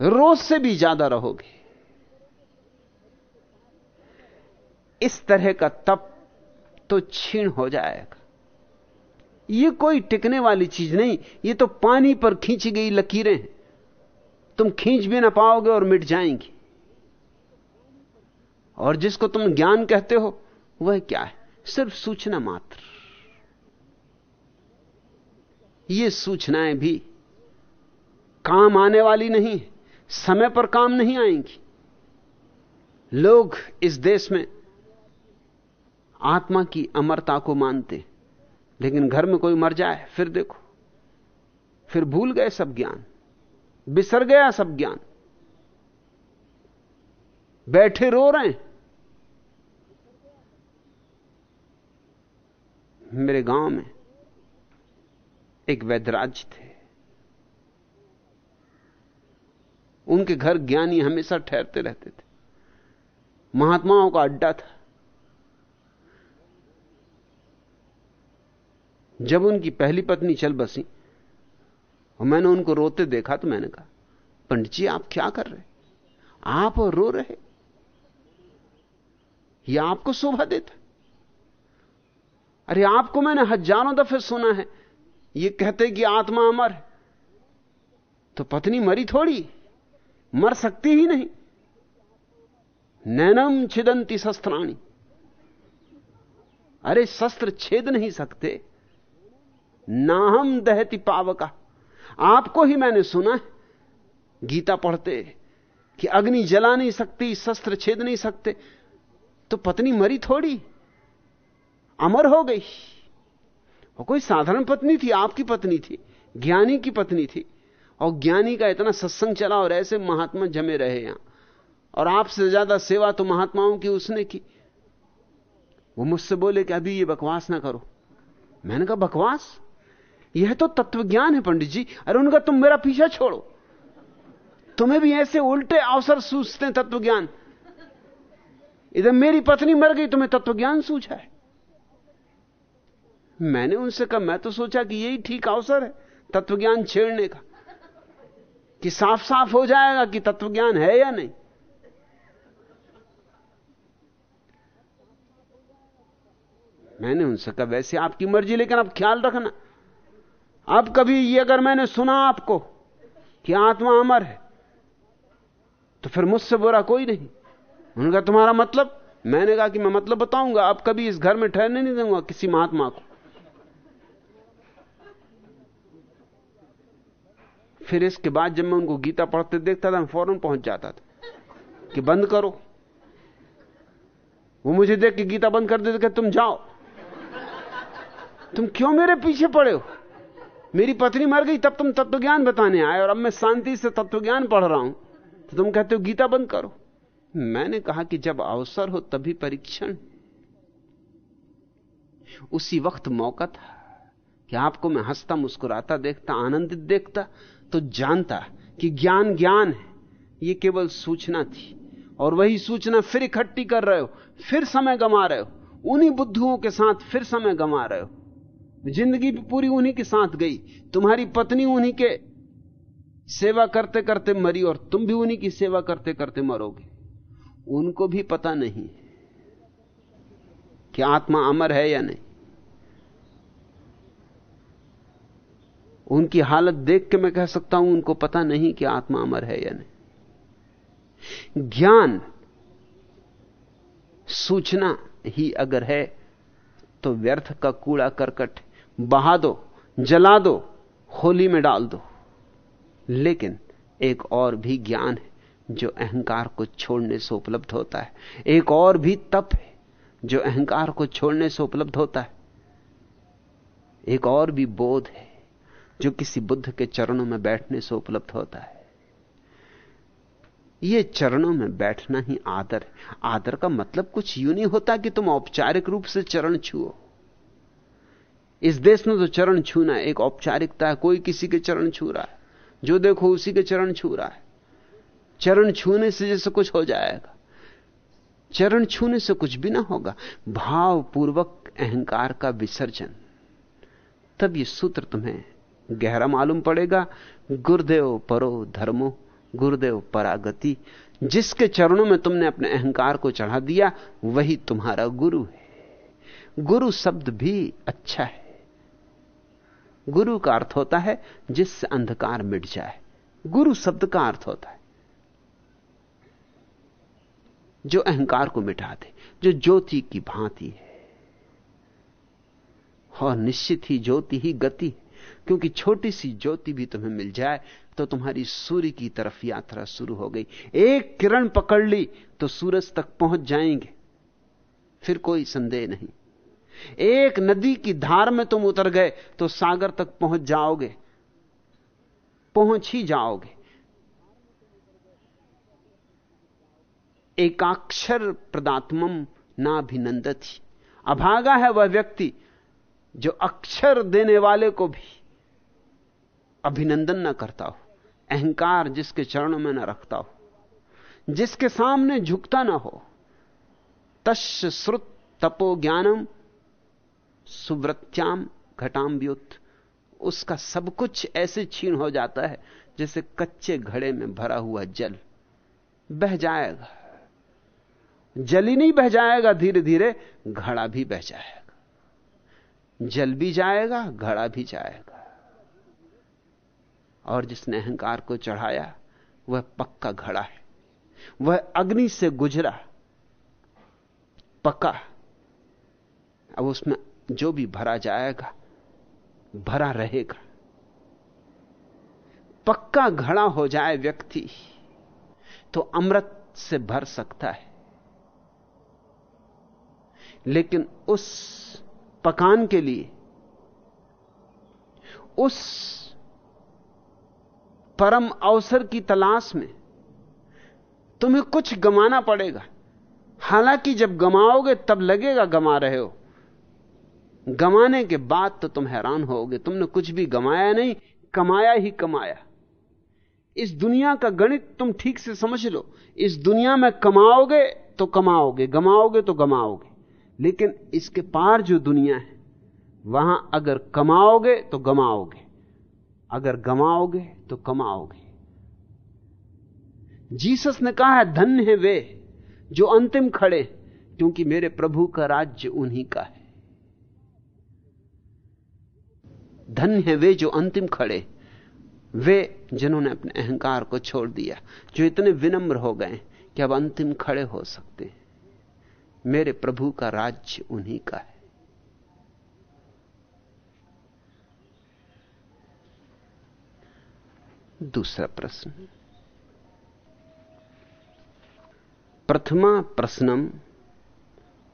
रोज से भी ज़्यादा रहोगे। इस तरह का तप तो छीण हो जाएगा। यह कोई टिकने वाली चीज़ नहीं यह तो पानी पर खींची गई लकीरें हैं। तुम खींच भी ना पाओगे और मिट जाएँगी। और जिसको तुम ज्ञान कहते हो, वह क्या है? सिर्फ़ सूचना मात्र। ये सूचनाएँ भी काम आने वाली नहीं समय पर काम नहीं आएँगी। लोग इस देश में आत्मा की अमरता को मानते लेकिन घर में कोई मर जाए, फिर देखो, फिर भूल गए सब ज्ञान। बिसर गया सब ज्ञान। बैठे रो रहे हैं। मेरे गाँव में एक वैद्यराज थे। उनके घर ज्ञानी हमेशा ठहरते रहते थे। महात्माओं का अड्डा था। जब उनकी पहली पत्नी चल बसी और मैंने उनको रोते देखा तो मैंने कहा, पंडित जी, आप क्या कर रहे आप रो रहे यह आपको शोभा देता अरे, आपको मैंने हज़ारों दफे सुना है। ये कहते कि आत्मा अमर है। तो पत्नी मरी थोड़ी, मर सकती ही नहीं। नैनम छिदंती शस्त्राणी। अरे, शस्त्र छेद नहीं सकते। नाहम दहती पावका। आपको ही मैंने सुना है। गीता पढ़ते कि अग्नि जला नहीं सकती, शस्त्र छेद नहीं सकते। तो पत्नी मरी थोड़ी, अमर हो गई। वो कोई साधारण पत्नी थी, आपकी पत्नी थी, ज्ञानी की पत्नी थी। और ज्ञानी का इतना सत्संग चला और ऐसे महात्मा जमे रहे यहाँ। और आपसे ज़्यादा सेवा तो महात्माओं की उसने की। वो मुझसे बोले कि अभी ये बकवास ना करो। मैंने कहा, बकवास? यह तो तत्व ज्ञान है पंडित जी। अरे उनका तुम मेरा पीछा छोड़ो। तुम्हें भी ऐसे उल्टे अवसर सूझते हैं तत्व ज्ञान इधर मेरी पत्नी मर गई, तुम्हें तत्व ज्ञान सूझा है। मैंने उनसे कहा, मैं तो सोचा कि यही ठीक अवसर है, तत्वज्ञान छेड़ने का। कि साफ़ साफ़ हो जाएगा कि तत्वज्ञान है या नहीं। मैंने उनसे कहा, वैसे आपकी मर्ज़ी, लेकिन आप ख्याल रखना। अब कभी ये अगर मैंने सुना आपको कि आत्मा अमर है तो फिर मुझसे बुरा कोई नहीं। उनका तुम्हारा मतलब? मैंने कहा कि मैं मतलब बताऊँगा अब कभी इस घर में ठहरने नहीं दूँगा किसी महात्मा को। फिर इसके बाद जब मैं उनको गीता पढ़ते देखता था, मैं फ़ौरन पहुँच जाता था कि बंद करो। वो मुझे देख के गीता बंद कर देते, तुम जाओ। तुम क्यों मेरे पीछे पड़े हो? मेरी पत्नी मर गई, तब तुम तत्वज्ञान बताने आए और अब मैं शांति से तत्वज्ञान पढ़ रहा हूँ। तो तुम कहते हो, गीता बंद करो। मैंने कहा कि जब अवसर हो तभी परीक्षण। उसी वक्त मौका था कि आपको मैं हंसता मुस्कुराता देखता, आनंदित देखता तो जानता कि ज्ञान ज्ञान है। यह केवल सूचना थी। और वही सूचना फिर इकट्ठी कर रहे हो, फिर समय गमा रहे हो। उन्हीं बुद्धुओं के साथ फिर समय गमा रहे हो। ज़िंदगी भी पूरी उन्हीं के साथ गई। तुम्हारी पत्नी उन्हीं के सेवा करते करते मरी और तुम भी उन्हीं की सेवा करते करते मरोगे। उनको भी पता नहीं कि आत्मा अमर है या नहीं। उनकी हालत देख के मैं कह सकता हूँ, उनको पता नहीं कि आत्मा अमर है या नहीं। ज्ञान सूचना ही अगर है तो व्यर्थ का कूड़ा करकट बहा दो, जला दो, होली में डाल दो। लेकिन एक और भी ज्ञान है, जो अहंकार को छोड़ने से उपलब्ध होता है। एक और भी तप है, जो अहंकार को छोड़ने से उपलब्ध होता है। एक और भी बोध है, जो किसी बुद्ध के चरणों में बैठने से उपलब्ध होता है। यह चरणों में बैठना ही आदर है। आदर का मतलब कुछ यूँ नहीं होता कि तुम औपचारिक रूप से चरण छुओ। इस देश में तो चरण छूना एक औपचारिकता है, कोई किसी के चरण छू रहा है। जो देखो उसी के चरण छू रहा है। चरण छूने से जैसे कुछ हो जाएगा, चरण छूने से कुछ भी ना होगा। भावपूर्वक अहंकार का विसर्जन, तब ये सूत्र तुम्हें गहरा मालूम पड़ेगा। गुरुदेव परो धर्मो, गुरुदेव परागति, जिसके चरणों में तुमने अपने अहंकार को चढ़ा दिया, वही तुम्हारा गुरु है। गुरु शब्द भी अच्छा है। गुरु का अर्थ होता है जिससे अंधकार मिट जाए। गुरु शब्द का अर्थ होता है। जो अहंकार को मिटा दे जो ज्योति की भांति है। और निश्चित ही ज्योति ही गति क्योंकि छोटी सी ज्योति भी तुम्हें मिल जाए तो तुम्हारी सूर्य की तरफ़ यात्रा शुरू हो गई। एक किरण पकड़ ली तो सूरज तक पहुँच जाएँगे। फिर कोई संदेह नहीं। एक नदी की धार में तुम उतर गए तो सागर तक पहुँच जाओगे। पहुँच ही जाओगे। एकाक्षर प्रदात्मम नाभिनंदती। अभागा है वह व्यक्ति जो अक्षर देने वाले को भी अभिनंदन न करता हो, अहंकार जिसके चरणों में न रखता हो, जिसके सामने झुकता ना हो। तस् श्रुत तपो ज्ञानम सुव्रत्याम घटाम व्युत उसका सब कुछ ऐसे छीन हो जाता है, जैसे कच्चे घड़े में भरा हुआ जल। बह जाएगा। जल ही नहीं बह जाएगा धीरे धीरे घड़ा भी बह जाएगा। जल भी जाएगा, घड़ा भी जाएगा। और जिसने अहंकार को चढ़ाया, वह पक्का घड़ा है। वह अग्नि से गुजरा पक्का अब उसमें जो भी भरा जाएगा, भरा रहेगा। पक्का घड़ा हो जाए व्यक्ति तो अमृत से भर सकता है। लेकिन उस पकान के लिए, उस परम अवसर की तलाश में तुम्हें कुछ गमाना पड़ेगा। हालाँकि जब गमाओगे, तब लगेगा गमा रहे हो। गमाने के बाद तो तुम हैरान होगे, तुमने कुछ भी गमाया नहीं, कमाया ही कमाया। इस दुनिया का गणित तुम ठीक से समझ लो, इस दुनिया में कमाओगे तो कमाओगे, गमाओगे तो गमाओगे। लेकिन इसके पार जो दुनिया है, वहाँ अगर कमाओगे तो गमाओगे, अगर गमाओगे तो कमाओगे। जीसस ने कहा है, धन्य है वे जो अंतिम खड़े क्योंकि मेरे प्रभु का राज्य उन्हीं का है। धन्य है वे जो अंतिम खड़े। वे जिन्होंने अपने अहंकार को छोड़ दिया, जो इतने विनम्र हो गए कि अब अंतिम खड़े हो सकते हैं। मेरे प्रभु का राज्य उन्हीं का है। दूसरा प्रश्न। प्रथमा प्रश्नम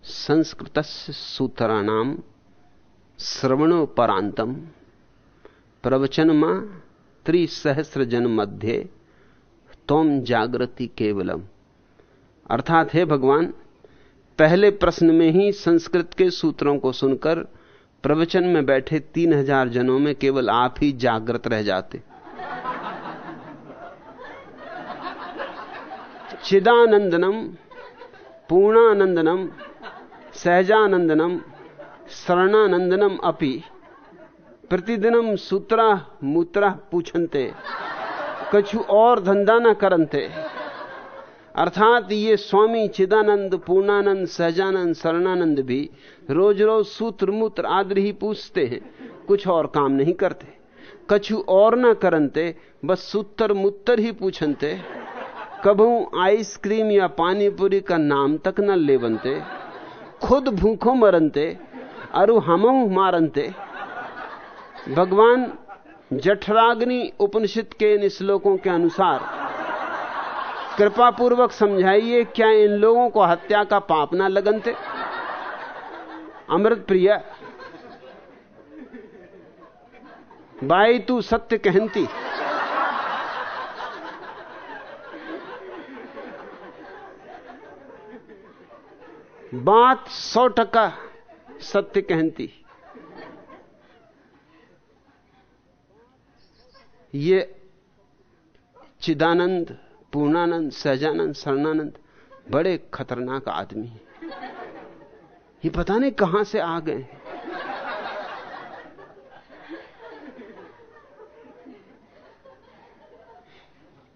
संस्कृत सूत्राणाम श्रवणोपरांतम प्रवचनमा त्रिसहस्र जन मध्य तोम जागृति केवलम। अर्थात हे भगवान, पहले प्रश्न में ही संस्कृत के सूत्रों को सुनकर प्रवचन में बैठे तीन हज़ार जनों में केवल आप ही जागृत रह जाते। चिदानंदनम, पूर्णानंदनम, सहजानंदनम, शरणानंदनम अपि प्रतिदिनम सूत्रा मूत्रा पूछनते। कछु और धंधा न करनते। अर्थात ये स्वामी चिदानंद, पूर्णानंद, सहजानंद, शरणानंद भी रोज रोज सूत्र मूत्र आदि ही पूछते हैं, कुछ और काम नहीं करते। कछु और न करनते, बस सूत्र मूत्र ही पूछनते। कभू आइसक्रीम या पानी पूरी का नाम तक न ले बनते खुद भूखों मरनते, अरु हम मारनते। भगवान जठराग्नि उपनिषद के इन श्लोकों के अनुसार कृपा पूर्वक समझाइए, क्या इन लोगों को हत्या का पाप ना लगन थे अमृत प्रिय, बाई तू सत्य कहती। बात सौ टका सत्य कहती। ये चिदानंद, पूर्णानंद, सहजानंद, शरणानंद बड़े खतरनाक आदमी हैं। ये पता नहीं कहाँ से आ गए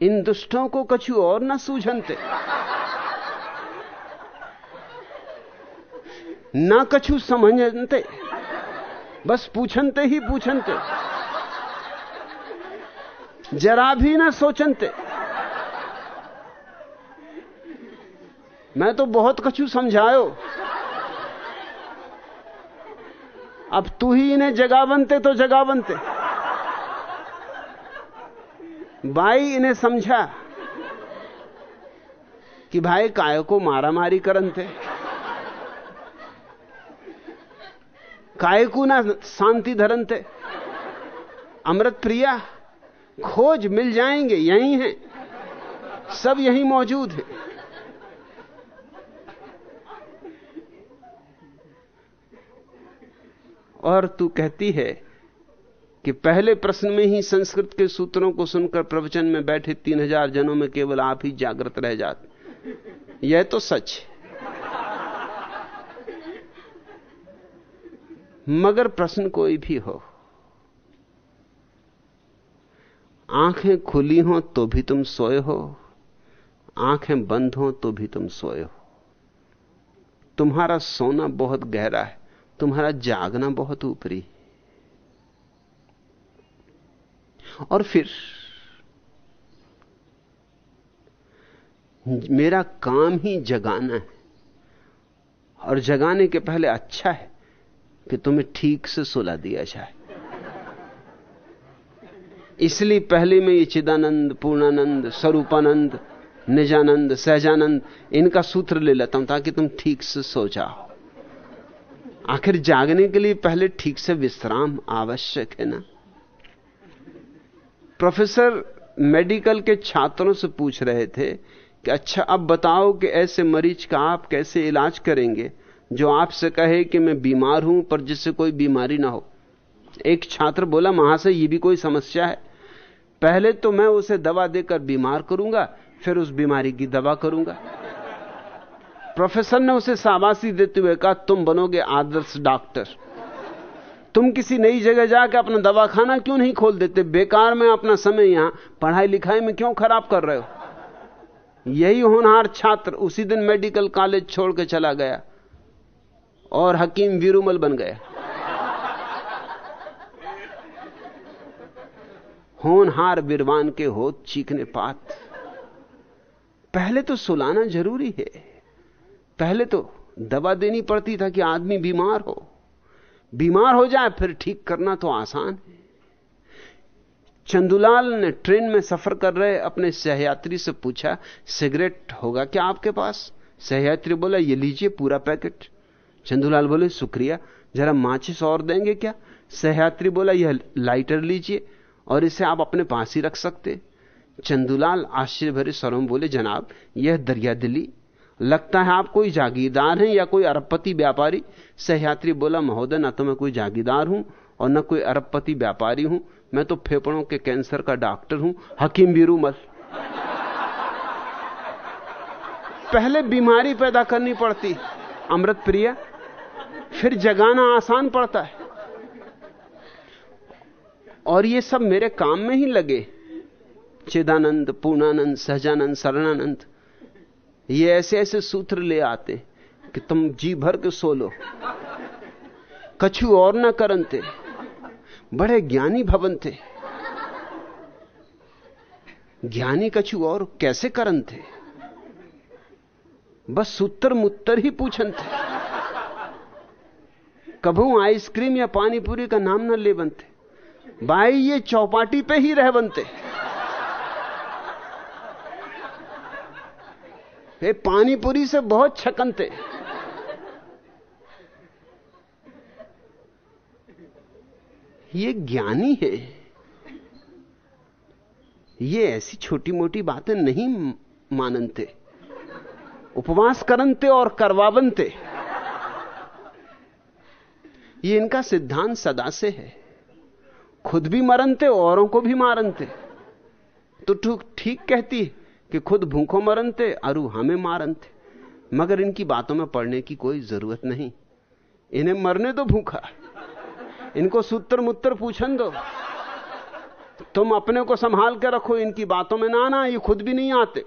इन दुष्टों को कछु और ना सूझनते। ना कछु समझते बस पूछनते ही पूछनते। जरा भी ना सोचनते मैं तो बहुत कछु समझायो। अब तू ही इन्हें जगावनते तो जगावनते बाई इन्हें समझा कि भाई काय को मारा मारी करन थे काय को ना शांति धरन थे अमृत प्रिया खोज मिल जाएँगे, यही हैं। सब यही मौजूद है। और तू कहती है कि पहले प्रश्न में ही संस्कृत के सूत्रों को सुनकर प्रवचन में बैठे तीन हज़ार जनों में केवल आप ही जागृत रह जाते। यह तो सच है। मगर प्रश्न कोई भी हो आँखें खुली हो तो भी तुम सोए हो। आँखें बंद हो तो भी तुम सोए हो। तुम्हारा सोना बहुत गहरा है, तुम्हारा जागना बहुत ऊपरी और फिर, मेरा काम ही जगाना है। और जगाने के पहले अच्छा है कि तुम्हें ठीक से सुला दिया जाए। इसलिए पहले मैं ये चिदानंद, पूर्णानंद, स्वरूपानंद, निजानंद, सहजानंद, इनका सूत्र ले लेता हूँ ताकि तुम ठीक से सो जाओ। आखिर जागने के लिए पहले ठीक से विश्राम आवश्यक है ना? प्रोफेसर, मेडिकल के छात्रों से पूछ रहे थे कि अच्छा अब बताओ कि ऐसे मरीज़ का आप कैसे इलाज करेंगे? जो आपसे कहे कि मैं बीमार हूँ पर जिससे कोई बीमारी ना हो। एक छात्र बोला महाशय ये भी कोई समस्या है? पहले तो मैं उसे दवा देकर बीमार करूँगा, फिर उस बीमारी की दवा करूँगा। प्रोफेसर ने उसे शाबाशी देते हुए कहा, तुम बनोगे आदर्श डॉक्टर। तुम किसी नई जगह जाकर अपना दवाखाना क्यों नहीं खोल देते? बेकार में अपना समय यहाँ पढ़ाई लिखाई में क्यों खराब कर रहे हो? यही होनहार छात्र उसी दिन मेडिकल कॉलेज छोड़ के चला गया और हकीम वीरुमल बन गया। होनहार बिरवान के होत चीखने पात। पहले तो सुलाना ज़रूरी है। पहले तो दवा देनी पड़ती था कि आदमी बीमार हो। बीमार हो जाए, फिर ठीक करना तो आसान है। चंदुलाल ने ट्रेन में सफ़र कर रहे अपने सहयात्री से पूछा, सिगरेट होगा क्या आपके पास? सहयात्री बोला, ये लीजिए पूरा पैकेट। चंदुलाल बोले, शुक्रिया, जरा माचिस और देंगे क्या? सहयात्री बोला, यह लाइटर लीजिए। और इसे आप अपने पास ही रख सकते। चंदुलाल आश्चर्य भरे स्वरों बोले, जनाब, यह दरिया दिली लगता है आप कोई जागीरदार हैं या कोई अरबपति व्यापारी? सहयात्री बोला, महोदय, न तो मैं कोई जागीरदार हूँ और न कोई अरबपति व्यापारी हूँ। मैं तो फेफड़ों के कैंसर का डॉक्टर हूँ। हकीम बीरूमल पहले बीमारी पैदा करनी पड़ती। अमृत प्रिया फिर जगाना आसान पड़ता है। और ये सब मेरे काम में ही लगे। चिदानंद, पूर्णानंद, सहजानंद, शरणानंद, ये ऐसे ऐसे सूत्र ले आते कि तुम जी भर के सो लो। कछु और ना करनते बड़े ज्ञानी भवन थे ज्ञानी कछु और कैसे करन थे बस सूत्र मुत्तर ही पूछन थे कभू आइसक्रीम या पानीपुरी का नाम ना ले बनते भाई, ये चौपाटी पे ही रह बनते। वे पानीपुरी से बहुत छकनते। ये ज्ञानी है। ये ऐसी छोटी मोटी बातें नहीं मानते उपवास करनते और करवावनते। ये इनका सिद्धांत सदा से है। खुद भी मरनते, औरों को भी मारनते। तो ठीक कहती है कि खुद भूखों मरनते, अरु हमें मारनते। मगर इनकी बातों में पड़ने की कोई ज़रूरत नहीं। इन्हें मरने दो भूखा। इनको सूत्र मुत्र पूछन दो। तुम अपने को संभाल के रखो, इनकी बातों में ना ना, ये खुद भी नहीं आते।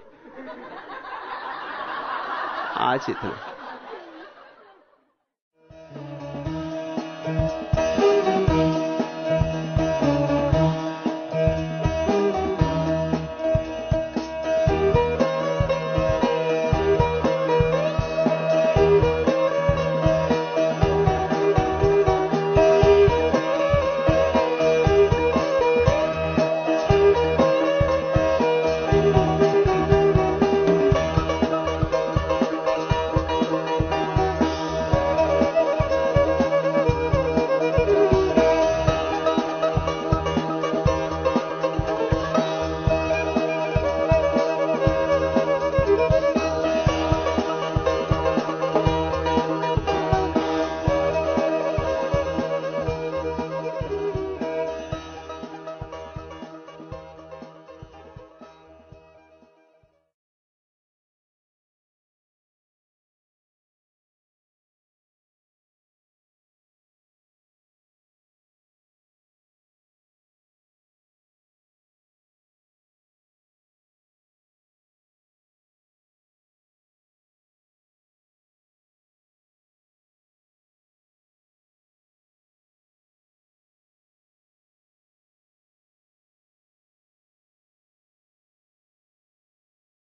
आज इतना।